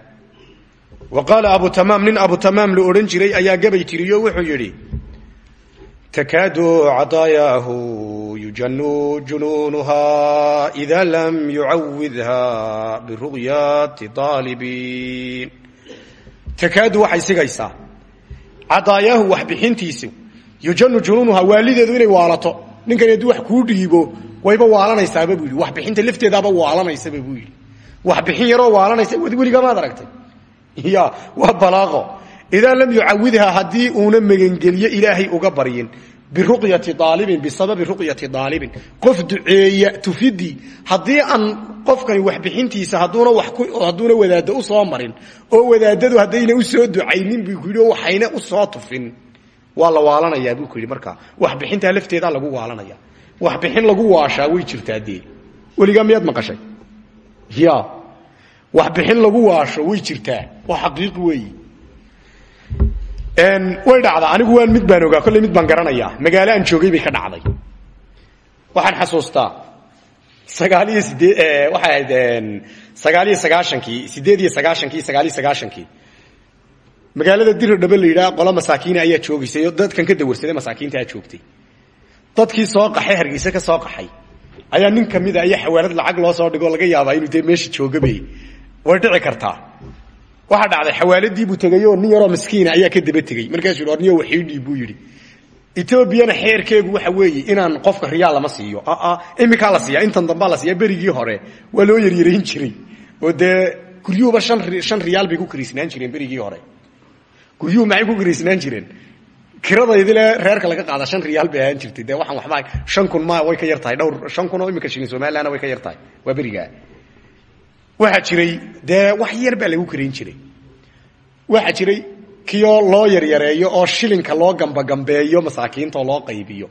wa qaala abu tamaam nin abu tamaam la odhan jiray ayaa gabay tiriyo wuxuu yidhi takaadu cadaayahu yujanu junuunuha ida lam yucawidha biru'yati aalibiin takaadu waxay sigaysaa cadaayaahu waxbixintiisu yujanu junuunuha waalideedu inay waalato ninkan hadduu wax kuu dhiibo wayba waalanaysaaba buu yidhi waxbixinta lafteedaaba waalanaysaba buu yidhi waxbixin yaroo waalanaysa weligamaad aragtay ya waa balaaqo idaa lam yucawidha haddii uuna megangeliyo ilaahay uga baryin biruqyati aalibin bisababi ruqyati aalibin qof duceeya tufidii haddii aan qofkani waxbixintiisa haduuna haduuna wadaaddo u soo marin oo wadaadadu haddayna u soo ducaynin buu ku yidhi oo waxayna u soo tufin waa la waalanayaa buu ku yidhi markaa waxbixintaa lafteedaa lagu waalanaya waxbixin lagu waashaa way jirtaa dee weligaa miyaad maqashay ya waxbixin lagu waasho way jirtaa waa xaqiiqi weeyi way dhacdaa anigu waan mid baan ogaa. Kolley mid baan garanayaa. Magaalo aan joogay bay ka dhacday. Waxaan xasuustaa sagaal iyo sidee waxay ahayd sagaal iyo sagaashankii sideed iyo sagaashankii sagaal iyo sagaashankii. Magaalada diro dhaba la yidhaha qola masaakiina ayaa joogaysay oo dadkan ka dawarsaday masaakiintaa joogtay. Dadkii soo qaxay hargeyse ka soo qaxay. Ayaa nin kamida ayaa xawaalad lacag loo soo dhigoo laga yaabaa inuu dee meesha joogabe way dhici kartaa waxaa dhacday xawaaladiibuu tegay oo nin yaroo miskiina ayaa ka daba tegey markaasuu orniyo waxiidhii buu yidhi. Etoobiyana xeerkeegu waxa weeye inaan qofka riyaal lama siiyo. Iminkaa la siiya intan dambaa la siiya berigii hore. Waa loo yaryarayn jiray. Oo dee guryuhuba shan riyaal bay ku kiriisnaan jireen hore. Guryuhu maxay ku kiriisnaan jireen? Kiradaydile reerka laga qaada shan riyaal bay ahaan jirtay. Dee waxaan waxba shan kun ma way ka yar tahay dhowr shan kun oo imika shilin somalilandna way ka yar tahay. Waa berigaa waxaa jiray dee wax yar baa lagu kirayn jiray. Waxaa jiray kiyoo loo yaryareeyo oo shilinka loo gambagambeeyo masaakiinta oo loo qaybiyo.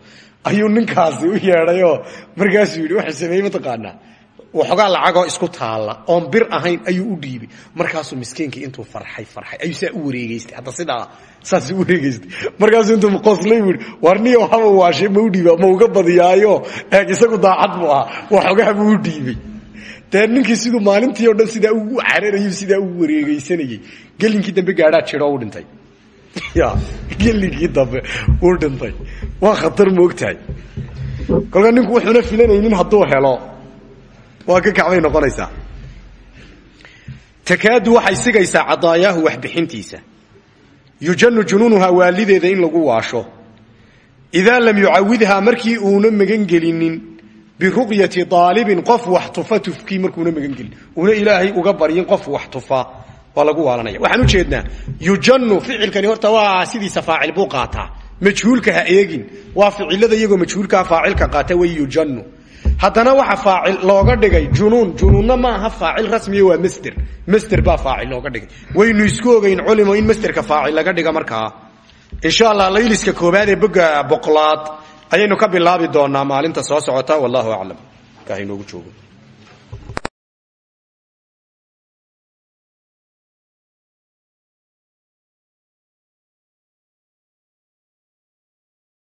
Ayuu ninkaasi u yeedhayoo markaasuu yidhi wuxuu sameeyey mataqaanaa waxoogaa lacagoo isku taalla oon bir ahayn ayuu u dhiibay. Markaasuu miskiinkii intuu farxay farxay. Ayuu saa u wareegeystay. Hadda sidaa saas u wareegeystay. Markaasuu intuu qoslay buu yidhi war niyo haba waashe ma u dhiiba ma uga badiyaayo. Eeg isagu daacad buu ahaa. Waxoogaa buu u dhiibay dee ninkii siduu maalintii o dhan sidaa ugu cararayu sidaa ugu wareegeysanayey gelinkii dambe gaadhaa jiro u dhintay. Ya gelinkii dambe uu dhintay. Waa khatar moogtahay. Kolkaa ninku wuxuuna filanaynin hadduu helo waa ka kacbay noqonaysaa. Takaadu waxay sigaysaa cadaayaahu waxbixintiisa. Yujanu junuunuhaa waalideeda in lagu waasho. Idaa lam yucawidhaa markii uuna magangelinin biruqyati aalibin qof wax tufa tufkii markuuna uuna ilaahay uga baryin qof wax tufa waa lagu waalanaya. Waxaan u jeednaa yujanu ficilkani horta waa sidiisa faacil buu qaataa. Ha eegin. Waa ficilada iyagoo majhuulkaa faacilka qaata way yujanu haddana waxa faacil looga dhigay junuun. Junuunna ma aha faacil rasmiya waa masder. Masder baa faacil looga dhigay. Waynu isku ogeyn culimo in masderka faacil laga dhiga markaa. Insha allah layliska koobaad ee boga ayaynu ka bilaabi doonaa maalinta soo socota wallahu aclam kaha inoogu joogo